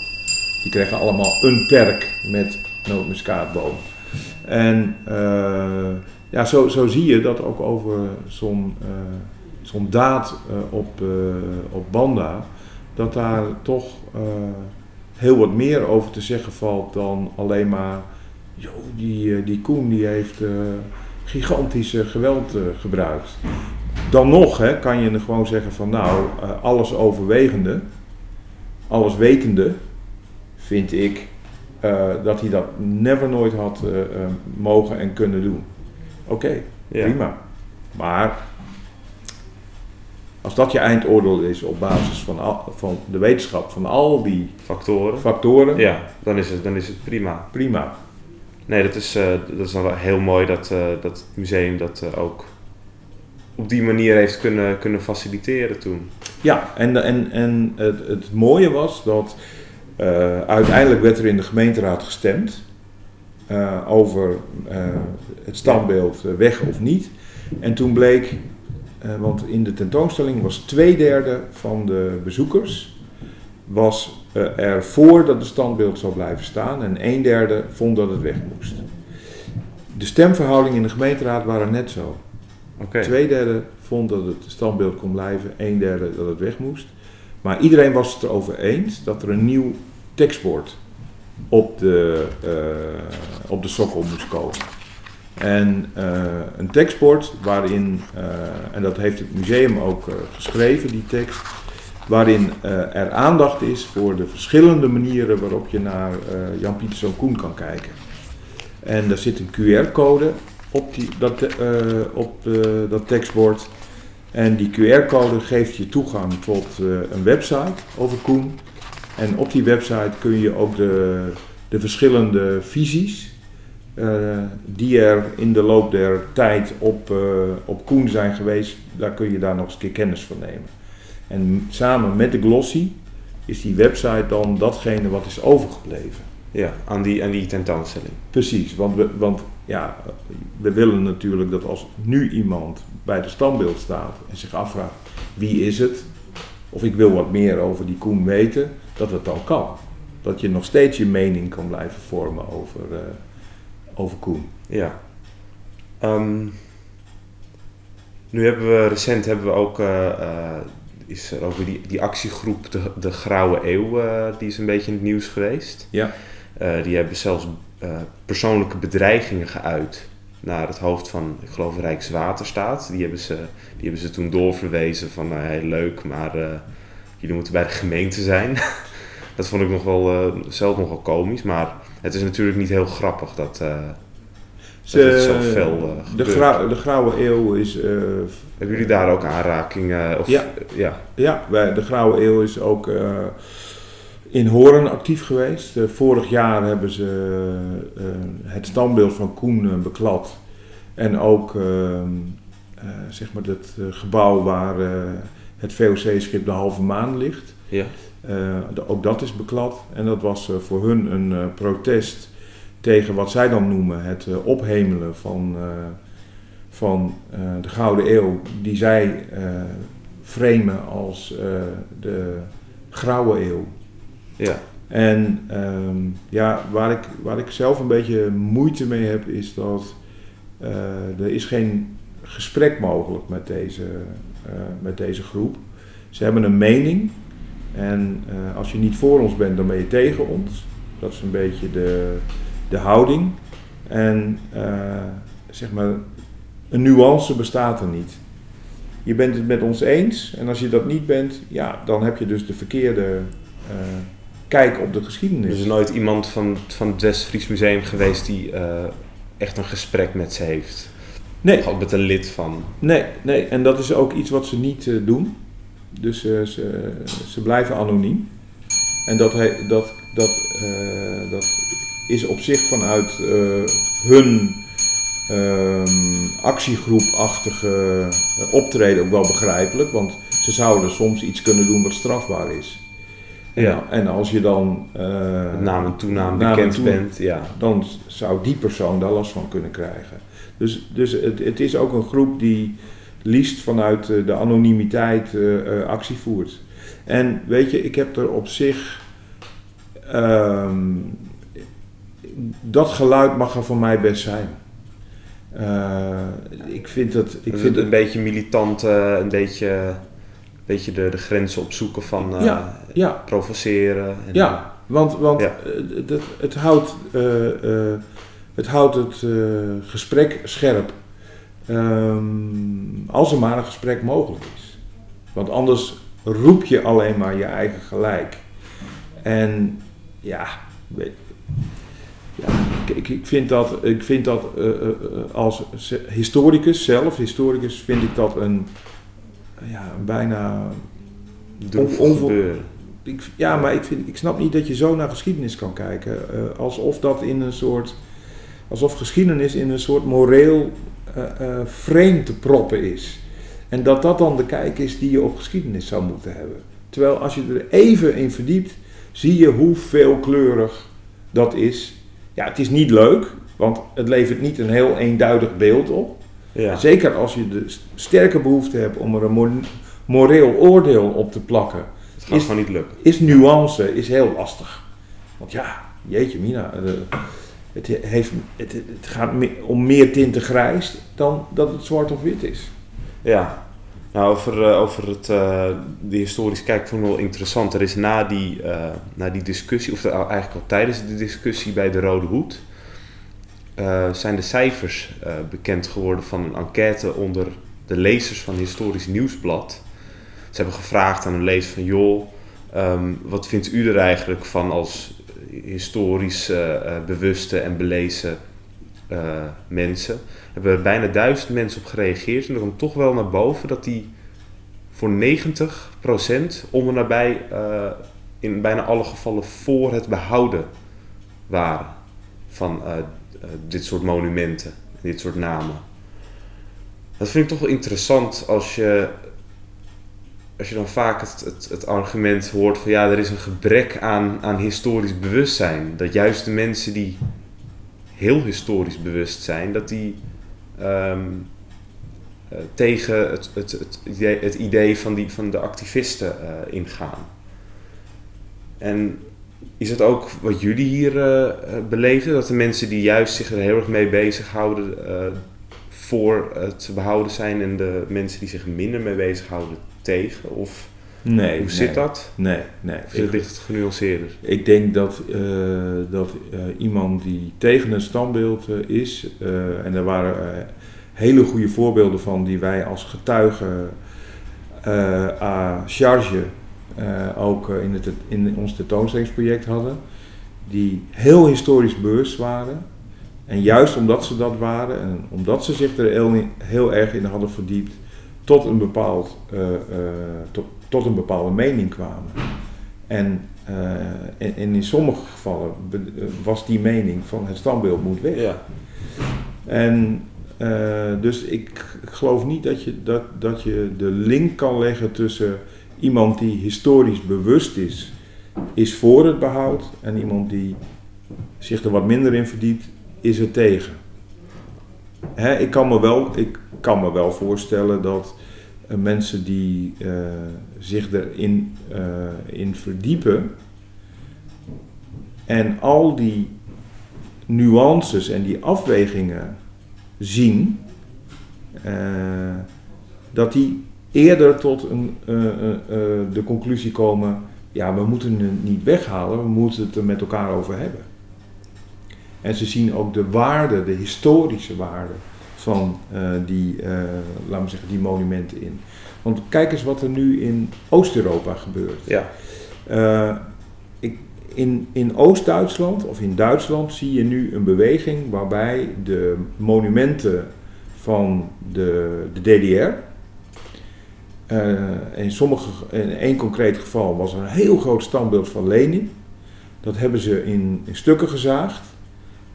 Die kregen allemaal een perk met nootmuskaatboom. En eh, ja, zo, zo zie je dat ook over zo'n eh, daad eh, op, op Banda, dat daar toch heel wat meer over te zeggen valt dan alleen maar, joh, die, die Koen die heeft gigantische geweld gebruikt. Dan nog hè, kan je gewoon zeggen van nou, alles overwegende, alles wetende, vind ik dat hij dat never nooit had eh, eh, mogen en kunnen doen. Oké, Ja. prima. Maar als dat je eindoordeel is op basis van, al, van de wetenschap van al die Factoren. factoren, Ja, dan is het, dan is het prima. prima. Nee, dat is, eh, dat is dan wel heel mooi dat, eh, dat het museum dat eh, ook op die manier heeft kunnen, kunnen faciliteren toen. Ja, en, en, en het, het mooie was dat eh, uiteindelijk werd er in de gemeenteraad gestemd eh, over eh, het standbeeld weg of niet. En toen bleek, want in de tentoonstelling was twee derde van de bezoekers was er voor dat het standbeeld zou blijven staan en een derde vond dat het weg moest. De stemverhoudingen in de gemeenteraad waren net zo. Oké. Twee derde vond dat het standbeeld kon blijven, een derde dat het weg moest. Maar iedereen was het erover eens dat er een nieuw tekstbord op de, eh, op de sokkel moest komen. En eh, een tekstbord waarin, eh, en dat heeft het museum ook geschreven, die tekst, waarin er aandacht is voor de verschillende manieren waarop je naar Jan Pieterszoon Koen kan kijken. En daar zit een QR-code op, die, dat, op dat tekstbord. En die QR-code geeft je toegang tot een website over Koen. En op die website kun je ook de, de verschillende visies eh, die er in de loop der tijd op, eh, op Koen zijn geweest, daar kun je daar nog eens een keer kennis van nemen. En samen met de glossy is die website dan datgene wat is overgebleven. Ja, aan die, aan die tentoonstelling. Precies, want, we, want ja, we willen natuurlijk dat als nu iemand bij de standbeeld staat en zich afvraagt wie is het, of ik wil wat meer over die Koen weten, dat het dan kan. Dat je nog steeds je mening kan blijven vormen over, eh, over Koen. Ja. Ehm, Nu hebben we recent hebben we ook, eh, eh, is er weer die, die actiegroep De, de Grauwe Eeuw, die is een beetje in het nieuws geweest. Ja. Die hebben zelfs persoonlijke bedreigingen geuit naar het hoofd van, ik geloof, Rijkswaterstaat. Die hebben ze, die hebben ze toen doorverwezen van, heel leuk, maar jullie moeten bij de gemeente zijn. <laughs> dat vond ik nog wel, eh, zelf nog wel komisch, maar het is natuurlijk niet heel grappig dat, eh, dat het zo fel eh, de, gebeurt. grauw- de Grauwe Eeuw is... Hebben jullie daar ook aanrakingen? Of, Ja. ja. Ja, wij, de Grauwe Eeuw is ook in Hoorn actief geweest. Vorig jaar hebben ze het standbeeld van Koen beklad. En ook eh, eh, zeg maar het gebouw waar het VOC-schip de Halve Maan ligt. Ja. Eh, de- ook dat is beklad. En dat was eh, voor hun een eh, protest tegen wat zij dan noemen het ophemelen van, van de Gouden Eeuw, die zij framen als de Grauwe Eeuw. Ja. En ehm, ja, waar ik, waar ik zelf een beetje moeite mee heb, is dat er is geen gesprek mogelijk met deze, met deze groep. Ze hebben een mening en eh, als je niet voor ons bent, dan ben je tegen ons. Dat is een beetje de, de houding. En eh, zeg maar, een nuance bestaat er niet. Je bent het met ons eens en als je dat niet bent, ja, dan heb je dus de verkeerde eh, kijk op de geschiedenis. Er is nooit iemand van, van het West-Fries Museum geweest die eh, echt een gesprek met ze heeft. Nee, Gewoon met een lid van. nee, nee, en dat is ook iets wat ze niet eh, doen. Dus eh, ze, ze blijven anoniem. En dat, he- dat, dat, eh, dat is op zich vanuit hun ehm, actiegroepachtige optreden ook wel begrijpelijk. Want ze zouden soms iets kunnen doen wat strafbaar is. En, Ja. en als je dan Met naam en toenaam naam en bekend bent. Ja. dan zou die persoon daar last van kunnen krijgen. Dus, dus het, het is ook een groep die liefst vanuit eh, de anonimiteit eh, eh, actie voert. En weet je, ik heb er op zich. ehm, dat geluid mag er voor mij best zijn. Eh, ik vind het. Ik vind een beetje militant, een beetje, een beetje de, de grenzen opzoeken van Ja, ja. provoceren. En, Ja, want, want Ja. het, het, houdt, het, houdt het eh, gesprek scherp. Ehm, als er maar een gesprek mogelijk is. Want anders roep je alleen maar je eigen gelijk. En ja, weet, ja ik, vind dat, ik vind dat eh, eh, als historicus zelf, historicus, vind ik dat een, ja, bijna ik, ja, maar ik, vind, ik snap niet dat je zo naar geschiedenis kan kijken. alsof dat in een soort. Alsof geschiedenis in een soort moreel eh, eh, frame te proppen is. En dat dat dan de kijk is die je op geschiedenis zou moeten hebben. Terwijl als je er even in verdiept, zie je hoe veelkleurig dat is. Ja, het is niet leuk, want het levert niet een heel eenduidig beeld op. Ja. Zeker als je de st- sterke behoefte hebt om er een mo- moreel oordeel op te plakken Het gaat is- gewoon niet lukken. is nuance is heel lastig. Want ja, jeetje mina, eh, het, het, gaat om meer tinten grijs dan dat het zwart of wit is. Ja, nou, over, eh, over het, eh, de historische kijk vond ik wel interessant. Er is na die, eh, na die discussie, of eigenlijk al tijdens de discussie bij de Rode Hoed, zijn de cijfers bekend geworden van een enquête onder de lezers van Historisch Nieuwsblad. Ze hebben gevraagd aan een lezer van, joh, ehm, wat vindt u er eigenlijk van als historisch eh, bewuste en belezen eh, mensen? hebben er bijna duizend mensen op gereageerd. En er komt toch wel naar boven dat die voor 90% om en nabij eh, in bijna alle gevallen voor het behouden waren van dit soort monumenten, dit soort namen. Dat vind ik toch wel interessant als je, als je dan vaak het, het, argument hoort van ja, er is een gebrek aan, aan historisch bewustzijn. Dat juist de mensen die heel historisch bewust zijn, dat die ehm, eh, tegen het, het, het, idee, het idee van, die, van de activisten eh, ingaan. En is het ook wat jullie hier eh, eh, beleven? Dat de mensen die juist zich er heel erg mee bezighouden, voor het behouden zijn en de mensen die zich minder mee bezighouden tegen? Of Nee. hoe zit nee. dat? Nee, nee. Of ligt het genuanceerder? Ik denk dat, eh, dat eh, iemand die tegen een standbeeld eh, is, en er waren hele goede voorbeelden van die wij als getuigen à charge ook in, het, in ons tentoonstellingsproject hadden, die heel historisch bewust waren. En juist omdat ze dat waren en omdat ze zich er heel, heel erg in hadden verdiept, tot een, bepaald, eh, eh, tot, tot een bepaalde mening kwamen. En, eh, en, en in sommige gevallen was die mening van het standbeeld moet weg. Ja. En dus ik, ik geloof niet dat je, dat, dat je de link kan leggen tussen iemand die historisch bewust is, is voor het behoud, en iemand die zich er wat minder in verdiept, is er tegen. Hè, ik, kan me wel, ik kan me wel voorstellen dat eh, mensen die eh, zich erin eh, in verdiepen en al die nuances en die afwegingen zien, dat die eerder tot een, de conclusie komen, ja, we moeten het niet weghalen, we moeten het er met elkaar over hebben. En ze zien ook de waarde, de historische waarde van eh, die, eh, laten we zeggen, die monumenten in. Want kijk eens wat er nu in Oost-Europa gebeurt. Ja. Eh, ik, in in Oost-Duitsland of in Duitsland zie je nu een beweging waarbij de monumenten van de, de DDR. in, sommige, in één concreet geval was er een heel groot standbeeld van Lenin. Dat hebben ze in, in stukken gezaagd.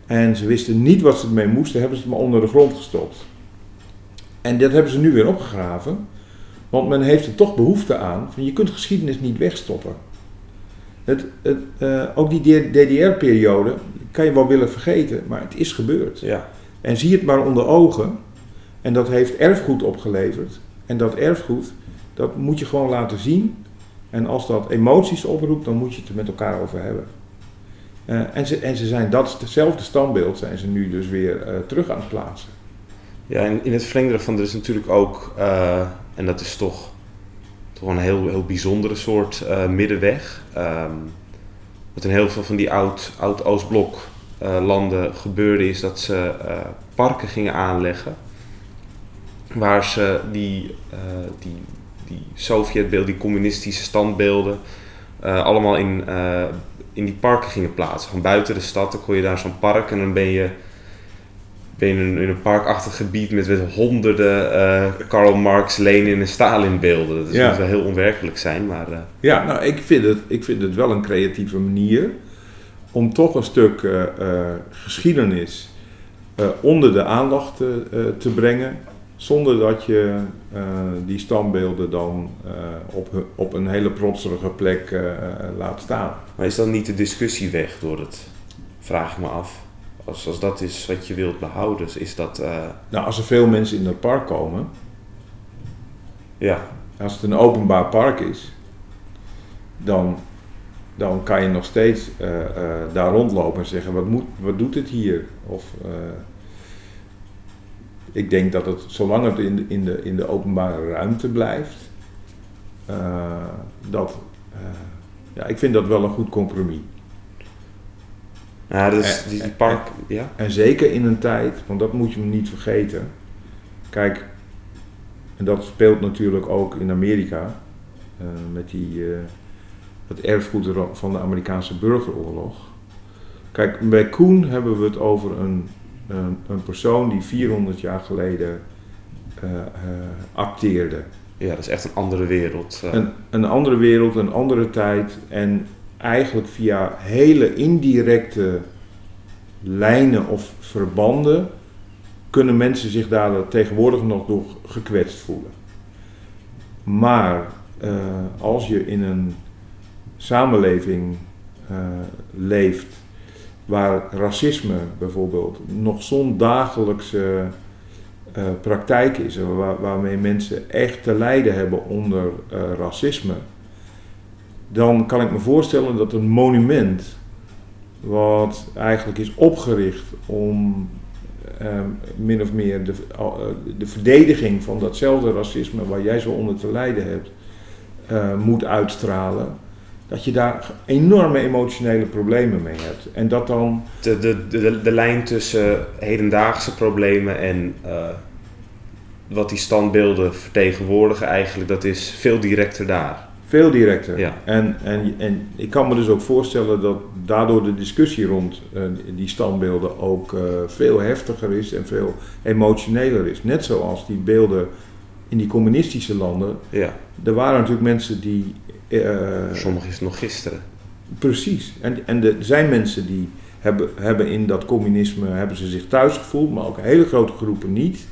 En ze wisten niet wat ze ermee moesten, hebben ze het maar onder de grond gestopt. En dat hebben ze nu weer opgegraven. Want men heeft er toch behoefte aan. Van je kunt geschiedenis niet wegstoppen. Het, het, eh, ook die DDR-periode kan je wel willen vergeten, maar het is gebeurd. Ja. En zie het maar onder ogen. En dat heeft erfgoed opgeleverd. En dat erfgoed, dat moet je gewoon laten zien. En als dat emoties oproept, dan moet je het er met elkaar over hebben. Eh, en, ze, en ze zijn dat standbeeld zijn ze nu dus weer eh, terug aan het plaatsen. Ja, en in het verlengde daarvan is natuurlijk ook, eh, en dat is toch, toch een heel, heel bijzondere soort middenweg. Ehm, wat in heel veel van die oud, oud-Oostblok eh, landen gebeurde is dat ze parken gingen aanleggen. Waar ze die, die, die Sovjetbeelden, die communistische standbeelden, allemaal in, in die parken gingen plaatsen. Gewoon buiten de stad, dan kon je daar zo'n park en dan ben je ben je in een, in een parkachtig gebied met, met honderden eh, Karl Marx, Lenin en Stalin beelden. Dat is Ja. moet wel heel onwerkelijk zijn, maar eh, Ja, nou, ik vind het, ik vind het wel een creatieve manier om toch een stuk eh, geschiedenis onder de aandacht te brengen, zonder dat je eh, die standbeelden dan eh, op, op een hele protserige plek eh, laat staan. Maar is dan niet de discussie weg door het, vraag me af. Als, als dat is wat je wilt behouden, is dat, Nou, als er veel mensen in dat park komen, ja, als het een openbaar park is, dan, dan kan je nog steeds daar rondlopen en zeggen, wat, moet, wat doet het hier? Of, ik denk dat het, zolang het in de, in de, in de openbare ruimte blijft, eh, dat, eh, ja, ik vind dat wel een goed compromis. ja dat is, Eh, die, die eh, park, ja. En zeker in een tijd, want dat moet je niet vergeten. Kijk, en dat speelt natuurlijk ook in Amerika. eh, met die, het erfgoed er- van de Amerikaanse burgeroorlog. Kijk, bij Koen hebben we het over een, een, een persoon die 400 jaar geleden eh, eh, acteerde. ja, dat is echt een andere wereld. eh. Een, een andere wereld, een andere tijd. En eigenlijk via hele indirecte lijnen of verbanden kunnen mensen zich daar tegenwoordig nog door gekwetst voelen. Maar als je in een samenleving leeft waar racisme bijvoorbeeld nog zo'n dagelijkse eh, praktijk is, waarmee mensen echt te lijden hebben onder eh, racisme, dan kan ik me voorstellen dat een monument, wat eigenlijk is opgericht om ehm, min of meer de, eh, de verdediging van datzelfde racisme waar jij zo onder te lijden hebt, eh, moet uitstralen, dat je daar enorme emotionele problemen mee hebt. En dat dan, De, de, de, de lijn tussen hedendaagse problemen en eh, wat die standbeelden vertegenwoordigen eigenlijk, dat is veel directer daar. Veel directer. Ja. En, en, en ik kan me dus ook voorstellen dat daardoor de discussie rond eh, die standbeelden ook eh, veel heftiger is en veel emotioneler is. Net zoals die beelden in die communistische landen. Ja, Er waren natuurlijk mensen die. Eh, voor sommigen is het nog gisteren. Precies. En, en er zijn mensen die hebben, hebben in dat communisme hebben ze zich thuis gevoeld, maar ook hele grote groepen niet.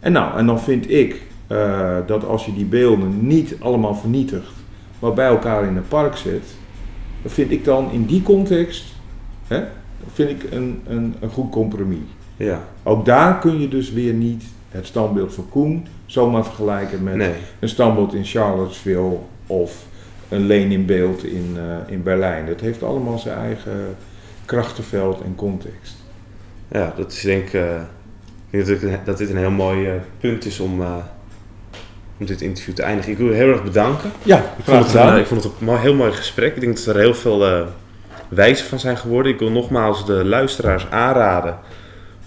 En nou, en dan vind ik eh, dat als je die beelden niet allemaal vernietigt, maar bij elkaar in een park zet, dan vind ik dan in die context, hè, vind ik een, een, een goed compromis. Ja, Ook daar kun je dus weer niet het standbeeld van Koen zomaar vergelijken met nee. een standbeeld in Charlottesville of een Leninbeeld in, eh, in Berlijn. Dat heeft allemaal zijn eigen krachtenveld en context. Ja, dat is denk ik, eh, ik denk dat, dit- een heel mooi eh, punt is om, eh, om dit interview te eindigen. Ik wil u heel erg bedanken. Ja, Ik vond, het een, ik vond het een mooi- heel mooi gesprek. Ik denk dat er heel veel eh wijzen van zijn geworden. Ik wil nogmaals de luisteraars aanraden.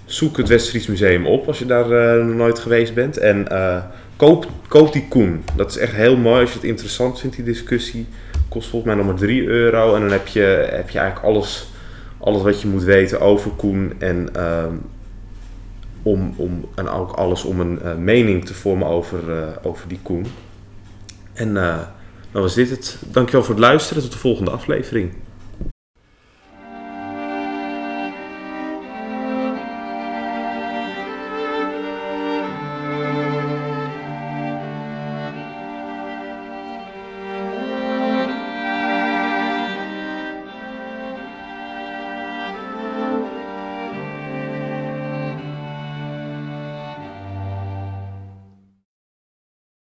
Zoek het Westfries Museum op als je daar eh, nog nooit geweest bent. En eh, koop, koop die Koen. Dat is echt heel mooi als je het interessant vindt, die discussie. Kost volgens mij nog maar 3 euro. En dan heb je, heb je eigenlijk alles, alles wat je moet weten over Koen. En, ehm, om, om, en ook alles om een eh, mening te vormen over, eh, over die Koen. En eh, dan was dit het. Dankjewel voor het luisteren. Tot de volgende aflevering.